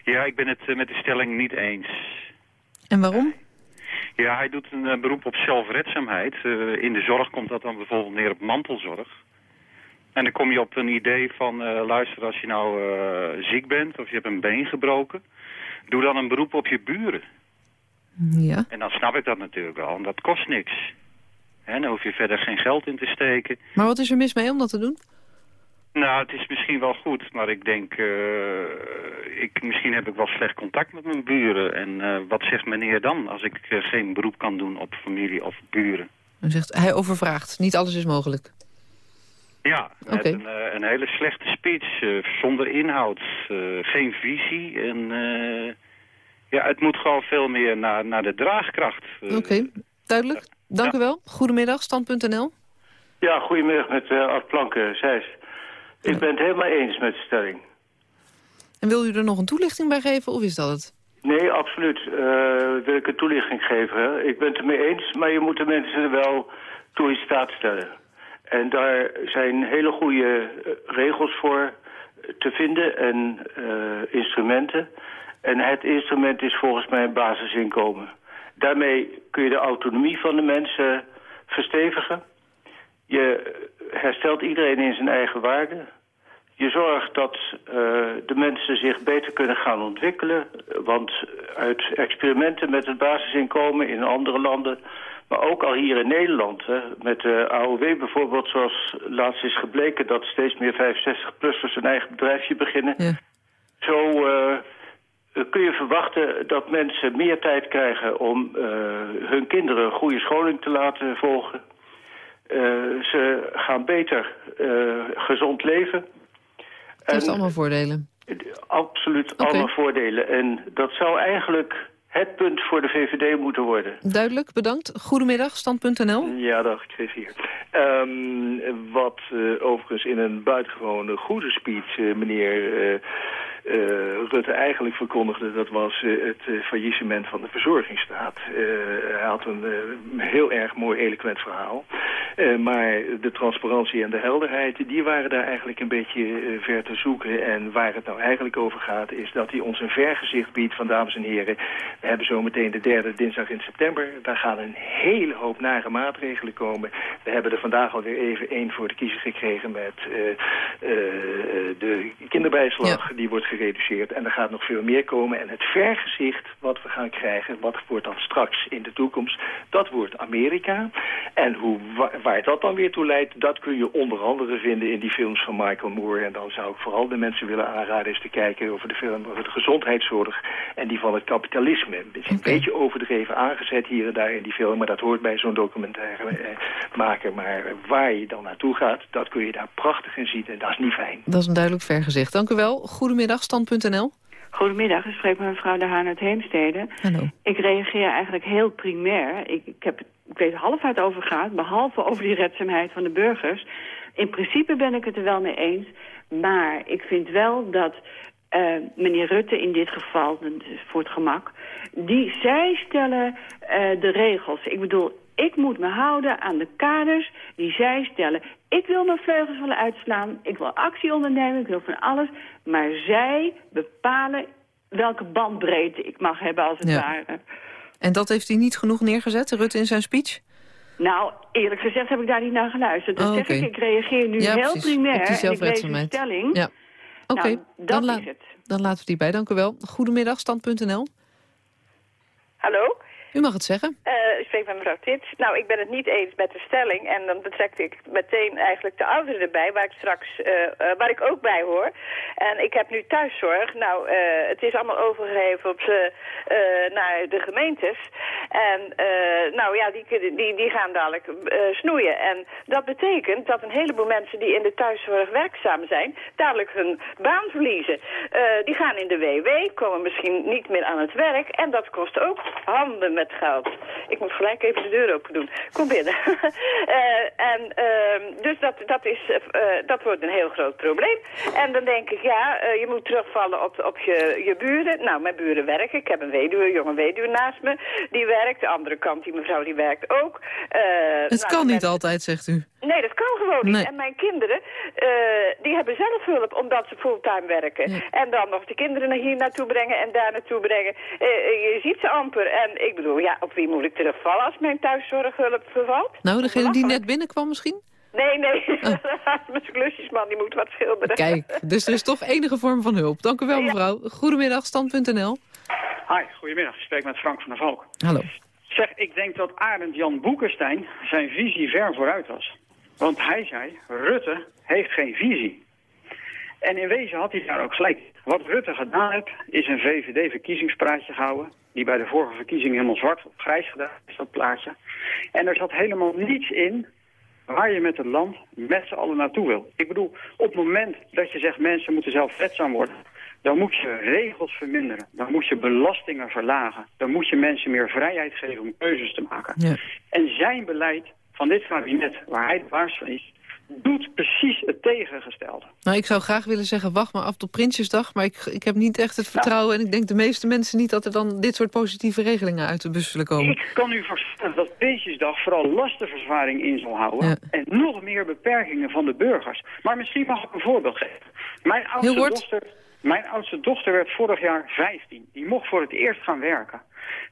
Ja, ik ben het uh, met de stelling niet eens. En waarom? Ja, hij doet een uh, beroep op zelfredzaamheid. in de zorg komt dat dan bijvoorbeeld neer op mantelzorg. En dan kom je op een idee van, uh, luister, als je nou uh, ziek bent of je hebt een been gebroken, doe dan een beroep op je buren. Ja. En dan snap ik dat natuurlijk wel, want dat kost niks. En dan hoef je verder geen geld in te steken. Maar wat is er mis mee om dat te doen? Nou, het is misschien wel goed, maar ik denk, uh, ik, misschien heb ik wel slecht contact met mijn buren. En uh, wat zegt meneer dan als ik uh, geen beroep kan doen op familie of buren? Hij zegt, hij overvraagt, niet alles is mogelijk. Ja, met okay. een, uh, een, hele slechte speech, uh, zonder inhoud, uh, geen visie. En ja, het moet gewoon veel meer naar, naar de draagkracht. Oké, okay. duidelijk. Dank ja. u wel. Goedemiddag, stand.nl. Ja, goedemiddag met Art Planken, Zijs. Ja. Ik ben het helemaal eens met de stelling. En wil u er nog een toelichting bij geven, of is dat het? Nee, absoluut. wil ik een toelichting geven. Hè? Ik ben het ermee eens, maar je moet de mensen er wel toe in staat stellen. En daar zijn hele goede regels voor te vinden en uh, instrumenten. En het instrument is volgens mij een basisinkomen. Daarmee kun je de autonomie van de mensen verstevigen. Je herstelt iedereen in zijn eigen waarde. Je zorgt dat de mensen zich beter kunnen gaan ontwikkelen. Want uit experimenten met het basisinkomen in andere landen Maar ook al hier in Nederland, hè, met de AOW bijvoorbeeld, zoals laatst is gebleken dat steeds meer 65-plussers een eigen bedrijfje beginnen. Ja. Zo eh, kun je verwachten dat mensen meer tijd krijgen om eh, hun kinderen goede scholing te laten volgen. Eh, ze gaan beter gezond leven. Het heeft allemaal voordelen. Absoluut allemaal voordelen. En dat zou eigenlijk het punt voor de VVD moeten worden. Duidelijk, bedankt. Goedemiddag, stand.nl. Ja, dag, ik geef hier. Ehm, wat eh, overigens in een buitengewone goede speech eh, meneer eh, Rutte eigenlijk verkondigde... dat was het faillissement van de verzorgingsstaat. Hij had een heel erg mooi eloquent verhaal. Eh, maar de transparantie en de helderheid, die waren daar eigenlijk een beetje eh, ver te zoeken. En waar het nou eigenlijk over gaat, is dat hij ons een vergezicht biedt van dames en heren. We hebben zometeen de derde dinsdag in september. Daar gaan een hele hoop nare maatregelen komen. We hebben er vandaag alweer even één voor de kiezer gekregen met eh, de kinderbijslag. Die wordt gereduceerd en er gaat nog veel meer komen. En het vergezicht wat we gaan krijgen, wat wordt dan straks in de toekomst, dat wordt Amerika. En hoe, waar dat dan weer toe leidt, dat kun je onder andere vinden in die films van Michael Moore. En dan zou ik vooral de mensen willen aanraden eens te kijken over de film over de gezondheidszorg en die van het kapitalisme. Het is een beetje overdreven aangezet hier en daar in die film, maar dat hoort bij zo'n documentaire eh, maker. Maar waar je dan naartoe gaat, dat kun je daar prachtig in zien en dat is niet fijn. Dat is een duidelijk vergezicht. Dank u wel. Goedemiddag, stand.nl. Goedemiddag, ik spreek met mevrouw De Haan uit Heemstede. Hallo. Ik reageer eigenlijk heel primair. Ik, ik, heb, ik weet half waar het over gaat, behalve over die redzaamheid van de burgers. In principe ben ik het er wel mee eens. Maar ik vind wel dat eh, meneer Rutte in dit geval, voor het gemak... die zij stellen eh, de regels. Ik bedoel, ik moet me houden aan de kaders die zij stellen. Ik wil mijn vleugels willen uitslaan, ik wil actie ondernemen, ik wil van alles. Maar zij bepalen welke bandbreedte ik mag hebben als het Ja. ware. En dat heeft hij niet genoeg neergezet, Rutte in zijn speech? Nou, eerlijk gezegd heb ik daar niet naar geluisterd. Dat Oh, zeg oké. ik, ik reageer nu Ja, heel precies. primair Op ik lees zelfredzaamheid. stelling. Ja. Oké, Nou, dat dan, la- is het. dan laten we die bij. Dank u wel. Goedemiddag, stand.nl. Hallo? U mag het zeggen. Eh, ik spreek met mevrouw Tits. Nou, ik ben het niet eens met de stelling. En dan betrek ik meteen eigenlijk de ouderen erbij, waar ik straks, eh, eh, waar ik ook bij hoor. En ik heb nu thuiszorg. Nou, eh, het is allemaal overgegeven op ze, naar de gemeentes. En nou ja, die, die, die gaan dadelijk snoeien. En dat betekent dat een heleboel mensen die in de thuiszorg werkzaam zijn, dadelijk hun baan verliezen. Die gaan in de WW, komen misschien niet meer aan het werk. En dat kost ook handen met geld. Moet gelijk even de deur open doen. Kom binnen. (laughs) Eh, en ehm, dus dat, dat, is, eh, dat wordt een heel groot probleem. En dan denk ik, ja, eh, je moet terugvallen op, op je, je buren. Nou, mijn buren werken. Ik heb een weduwe, jonge weduwe naast me. Die werkt. De andere kant, die mevrouw, die werkt ook. Het nou, kan niet ben- altijd, zegt u. Nee, dat kan gewoon niet. Nee. En mijn kinderen, die hebben zelf hulp omdat ze fulltime werken. En dan nog de kinderen naar hier naartoe brengen en daar naartoe brengen. Je ziit ze amper. En ik bedoel, ja, op wie moet ik terugvallen als mijn thuiszorghulp vervalt? Nou, degene die net binnenkwam misschien? Nee, nee. (laughs) mijn klusjesman, die moet wat schilderen. Kijk, dus er is toch enige vorm van hulp. Dank u wel, mevrouw. Goedemiddag, stand.nl. Hi, goedemiddag. Ik spreek met Frank van der Valk. Hallo. Zeg, ik denk dat Arend Jan Boekenstein zijn visie ver vooruit was. Want hij zei, Rutte heeft geen visie. En in wezen had hij daar ook gelijk. Wat Rutte gedaan heeft, is een VVD-verkiezingspraatje gehouden... die bij de vorige verkiezingen helemaal zwart op grijs gedaan is, dat plaatje. En er zat helemaal niets in waar je met het land met z'n allen naartoe wil. Ik bedoel, op het moment dat je zegt mensen moeten zelfredzaam worden... dan moet je regels verminderen. Dan moet je belastingen verlagen. Dan moet je mensen meer vrijheid geven om keuzes te maken. Ja. En zijn beleid van dit kabinet, waar hij de baas van is... doet precies het tegengestelde. Nou, ik zou graag willen zeggen, wacht maar af tot Prinsjesdag. Maar ik, ik heb niet echt het vertrouwen... en ik denk de meeste mensen niet dat er dan dit soort positieve regelingen uit de bus zullen komen. Ik kan u voorstellen dat Prinsjesdag vooral lastenverzwaring in zal houden... en nog meer beperkingen van de burgers. Maar misschien mag ik een voorbeeld geven. Mijn oudste, dochter, mijn oudste dochter werd vorig jaar 15. Die mocht voor het eerst gaan werken.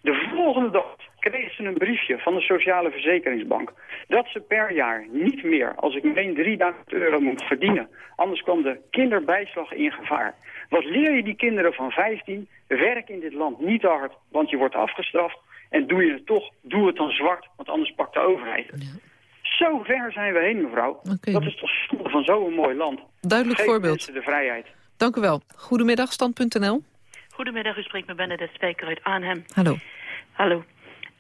De volgende dag kreeg ze een briefje van de Sociale Verzekeringsbank... dat ze per jaar niet meer, als ik meen 3000 euro moet verdienen. Anders kwam de kinderbijslag in gevaar. Wat leer je die kinderen van 15? Werk in dit land niet te hard, want je wordt afgestraft. En doe je het toch, doe het dan zwart, want anders pakt de overheid het. Zo ver zijn we heen, mevrouw. Dat is toch zonde van zo'n mooi land. Duidelijk Geef voorbeeld. mensen de vrijheid. Dank u wel. Goedemiddag, stand.nl. Goedemiddag, u spreekt met Bernadette Spijker uit Arnhem. Hallo. Hallo.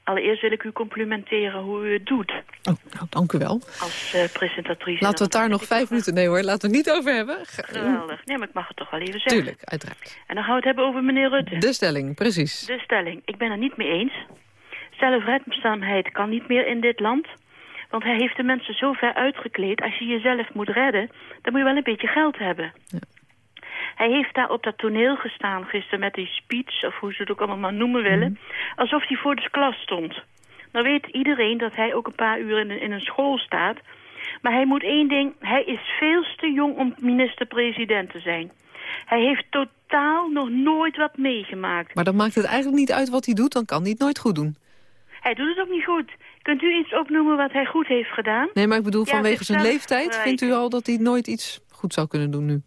Allereerst wil ik u complimenteren hoe u het doet Oh, nou, dank u wel. als eh, presentatrice. Laten we het daar nog vijf minuten... Nee hoor, laten we het niet over hebben. Geweldig. Nee, maar ik mag het toch wel even zeggen. Tuurlijk, uiteraard. En dan gaan we het hebben over meneer Rutte. De stelling, precies. De stelling. Ik ben het niet mee eens. Zelfredzaamheid kan niet meer in dit land. Want hij heeft de mensen zo ver uitgekleed. Als je jezelf moet redden, dan moet je wel een beetje geld hebben. Hij heeft daar op dat toneel gestaan gisteren met die speech... of hoe ze het ook allemaal maar noemen willen... alsof hij voor de klas stond. Nou weet iedereen dat hij ook een paar uur in een, in een school staat... maar hij moet één ding... hij is veel te jong om minister-president te zijn. Hij heeft totaal nog nooit wat meegemaakt. Maar dan maakt het eigenlijk niet uit wat hij doet, dan kan hij het nooit goed doen. Hij doet het ook niet goed. Kunt u iets opnoemen wat hij goed heeft gedaan? Nee, maar ik bedoel, Ja, vanwege zijn leeftijd vindt u al dat hij nooit iets goed zou kunnen doen nu.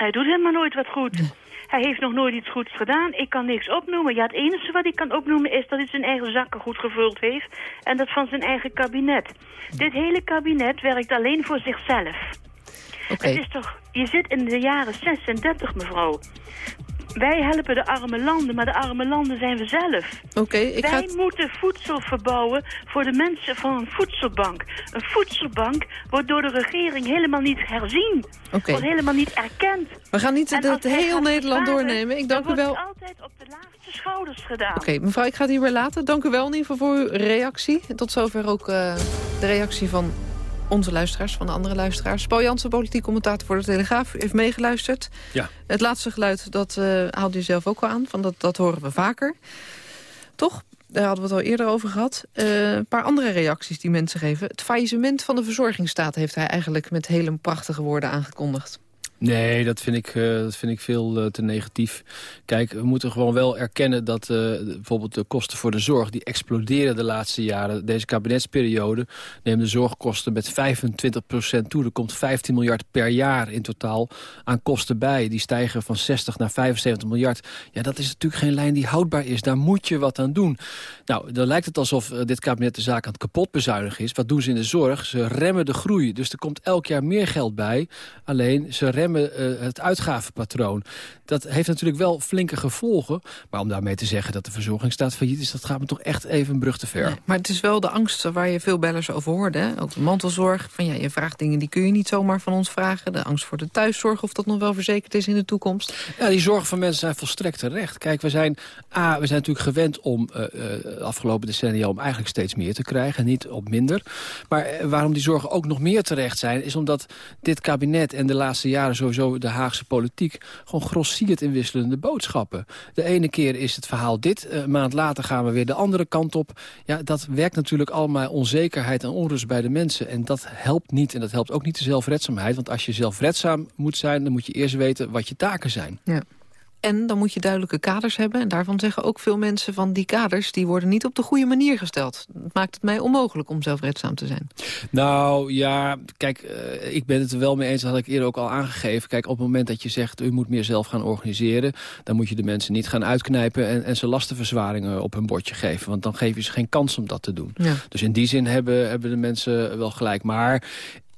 Hij doet helemaal nooit wat goed. Hij heeft nog nooit iets goeds gedaan. Ik kan niks opnoemen. Ja, het enige wat ik kan opnoemen is dat hij zijn eigen zakken goed gevuld heeft. En dat van zijn eigen kabinet. Dit hele kabinet werkt alleen voor zichzelf. Oké. Het is toch... Je zit in de jaren 36, mevrouw. Wij helpen de arme landen, maar de arme landen zijn we zelf. Oké, ik Wij moeten voedsel verbouwen voor de mensen van een voedselbank. Een voedselbank wordt door de regering helemaal niet herzien. Wordt helemaal niet erkend. We gaan niet het heel Nederland doornemen. Ik dank u wel. het altijd op de laagste schouders gedaan. Oké, mevrouw, ik ga het hierbij laten. Dank u wel in ieder geval voor uw reactie. En tot zover ook eh, de reactie van onze luisteraars, van de andere luisteraars. Paul Jansen, politiek commentator voor de Telegraaf. Heeft meegeluisterd. Ja. Het laatste geluid, dat eh haalde u zelf ook wel aan. Van dat, dat horen we vaker. Toch? Daar hadden we het al eerder over gehad. Eh, een paar andere reacties die mensen geven. Het faillissement van de verzorgingsstaat heeft hij eigenlijk met hele prachtige woorden aangekondigd. Nee, dat vind ik, eh, dat vind ik veel eh, te negatief. Kijk, we moeten gewoon wel erkennen dat eh, bijvoorbeeld de kosten voor de zorg... die exploderen de laatste jaren. Deze kabinetsperiode neemt de zorgkosten met 25% toe. Er komt 15 miljard per jaar in totaal aan kosten bij. Die stijgen van 60 naar 75 miljard. Ja, dat is natuurlijk geen lijn die houdbaar is. Daar moet je wat aan doen. Nou, dan lijkt het alsof dit kabinet de zaak aan het kapot bezuinigen is. Wat doen ze in de zorg? Ze remmen de groei. Dus er komt elk jaar meer geld bij. Alleen, ze remmen eh, het uitgavenpatroon. Dat heeft natuurlijk wel flinke gevolgen. Maar om daarmee te zeggen dat de verzorgingsstaat failliet is... dat gaat me toch echt even een brug te ver. Maar het is wel de angst waar je veel bellers over hoorde. Hè? Ook de mantelzorg. Van, ja, je vraagt dingen die kun je niet zomaar van ons vragen. De angst voor de thuiszorg, of dat nog wel verzekerd is in de toekomst. Ja, die zorgen van mensen zijn volstrekt terecht. Kijk, we zijn, A, we zijn natuurlijk gewend om eh, eh, de afgelopen decennia... om eigenlijk steeds meer te krijgen, niet op minder. Maar eh, waarom die zorgen ook nog meer terecht zijn... is omdat dit kabinet en de laatste jaren sowieso de Haagse politiek... gewoon grossiert in wisselende boodschappen. De ene keer is het verhaal dit, eh, een maand later gaan we weer de andere kant op. Ja, dat werkt natuurlijk allemaal onzekerheid en onrust bij de mensen. En dat helpt niet. En dat helpt ook niet de zelfredzaamheid. Want als je zelfredzaam moet zijn, dan moet je eerst weten wat je taken zijn. Ja. En dan moet je duidelijke kaders hebben. En daarvan zeggen ook veel mensen van die kaders... die worden niet op de goede manier gesteld. Dat maakt het mij onmogelijk om zelfredzaam te zijn. Nou ja, kijk, eh, ik ben het er wel mee eens. Dat had ik eerder ook al aangegeven. Kijk, op het moment dat je zegt, u moet meer zelf gaan organiseren... dan moet je de mensen niet gaan uitknijpen... en, en ze lastenverzwaringen op hun bordje geven. Want dan geef je ze geen kans om dat te doen. Ja. Dus in die zin hebben, hebben de mensen wel gelijk. Maar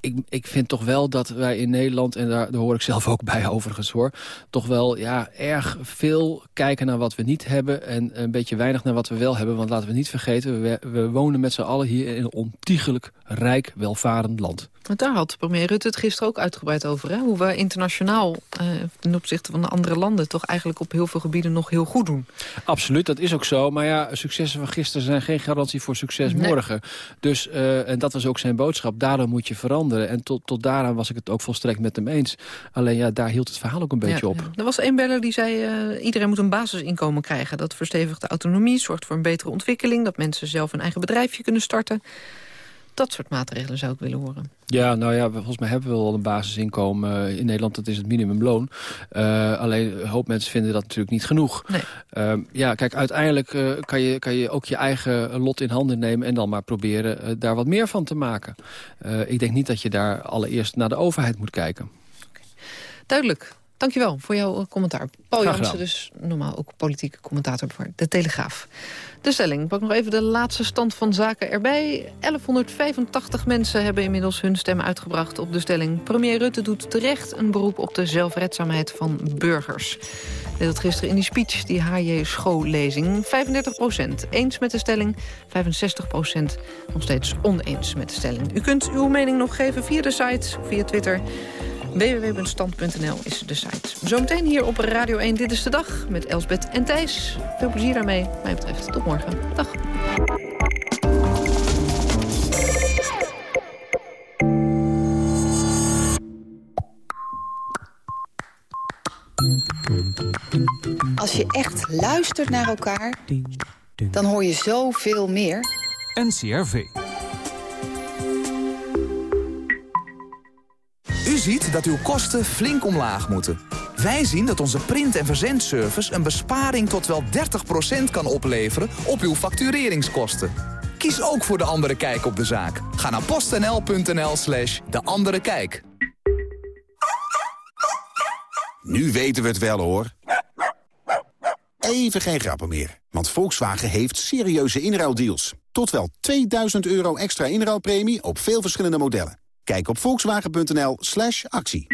ik, ik vind toch wel dat wij in Nederland, en daar, daar hoor ik zelf ook bij overigens hoor... toch wel ja, erg veel kijken naar wat we niet hebben... en een beetje weinig naar wat we wel hebben. Want laten we niet vergeten, we, we wonen met z'n allen hier in een ontiegelijk rijk, welvarend land. Want daar had premier Rutte het gisteren ook uitgebreid over. Hè? Hoe we internationaal eh, ten opzichte van de andere landen... toch eigenlijk op heel veel gebieden nog heel goed doen. Absoluut, dat is ook zo. Maar ja, successen van gisteren zijn geen garantie voor succes Nee. morgen. Dus, eh, en dat was ook zijn boodschap. Daardoor moet je veranderen. En tot, tot daaraan was ik het ook volstrekt met hem eens. Alleen ja, daar hield het verhaal ook een beetje Ja, op. ja. Er was één beller die zei... eh, iedereen moet een basisinkomen krijgen. Dat verstevigt de autonomie, zorgt voor een betere ontwikkeling... dat mensen zelf een eigen bedrijfje kunnen starten. Dat soort maatregelen zou ik willen horen. Ja, nou ja, volgens mij hebben we wel een basisinkomen eh, in Nederland. Dat is het minimumloon. Eh, alleen een hoop mensen vinden dat natuurlijk niet genoeg. Nee. Ehm, ja, kijk, uiteindelijk eh, kan, je, kan je ook je eigen lot in handen nemen... en dan maar proberen daar wat meer van te maken. Ik denk niet dat je daar allereerst naar de overheid moet kijken. Duidelijk. Dankjewel voor jouw commentaar. Paul Jansen, dus normaal ook politieke commentator voor De Telegraaf. De stelling, pak nog even de laatste stand van zaken erbij. 1185 mensen hebben inmiddels hun stem uitgebracht op de stelling. Premier Rutte doet terecht een beroep op de zelfredzaamheid van burgers. Dit had gisteren in die speech, die H.J. schoollezing. 35% eens met de stelling, 65% nog steeds oneens met de stelling. U kunt uw mening nog geven via de site, via Twitter... www.stand.nl is de site. Zometeen hier op Radio 1 Dit is de Dag met Elsbeth en Thijs. Veel plezier daarmee, mij betreft. Tot morgen. Dag. Als je echt luistert naar elkaar, dan hoor je zoveel meer. NCRV. Ziet dat uw kosten flink omlaag moeten. Wij zien dat onze print- en verzendservice een besparing tot wel 30% kan opleveren op uw factureringskosten. Kies ook voor De Andere Kijk op de zaak. Ga naar postnl.nl slash De Andere Kijk. Nu weten we het wel hoor. Even geen grappen meer. Want Volkswagen heeft serieuze inruildeals. Tot wel 2000 euro extra inruilpremie op veel verschillende modellen. Kijk op volkswagen.nl slash actie.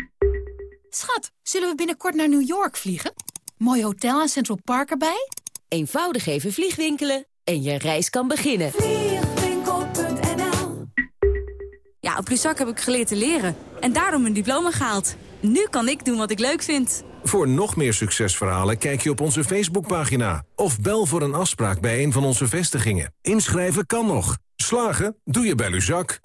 Schat, zullen we binnenkort naar New York vliegen? Mooi hotel en Central Park erbij? Eenvoudig even vliegwinkelen en je reis kan beginnen. Vliegwinkel.nl Ja, op Luzak heb ik geleerd te leren. En daarom mijn diploma gehaald. Nu kan ik doen wat ik leuk vind. Voor nog meer succesverhalen kijk je op onze Facebookpagina. Of bel voor een afspraak bij een van onze vestigingen. Inschrijven kan nog. Slagen doe je bij Luzak.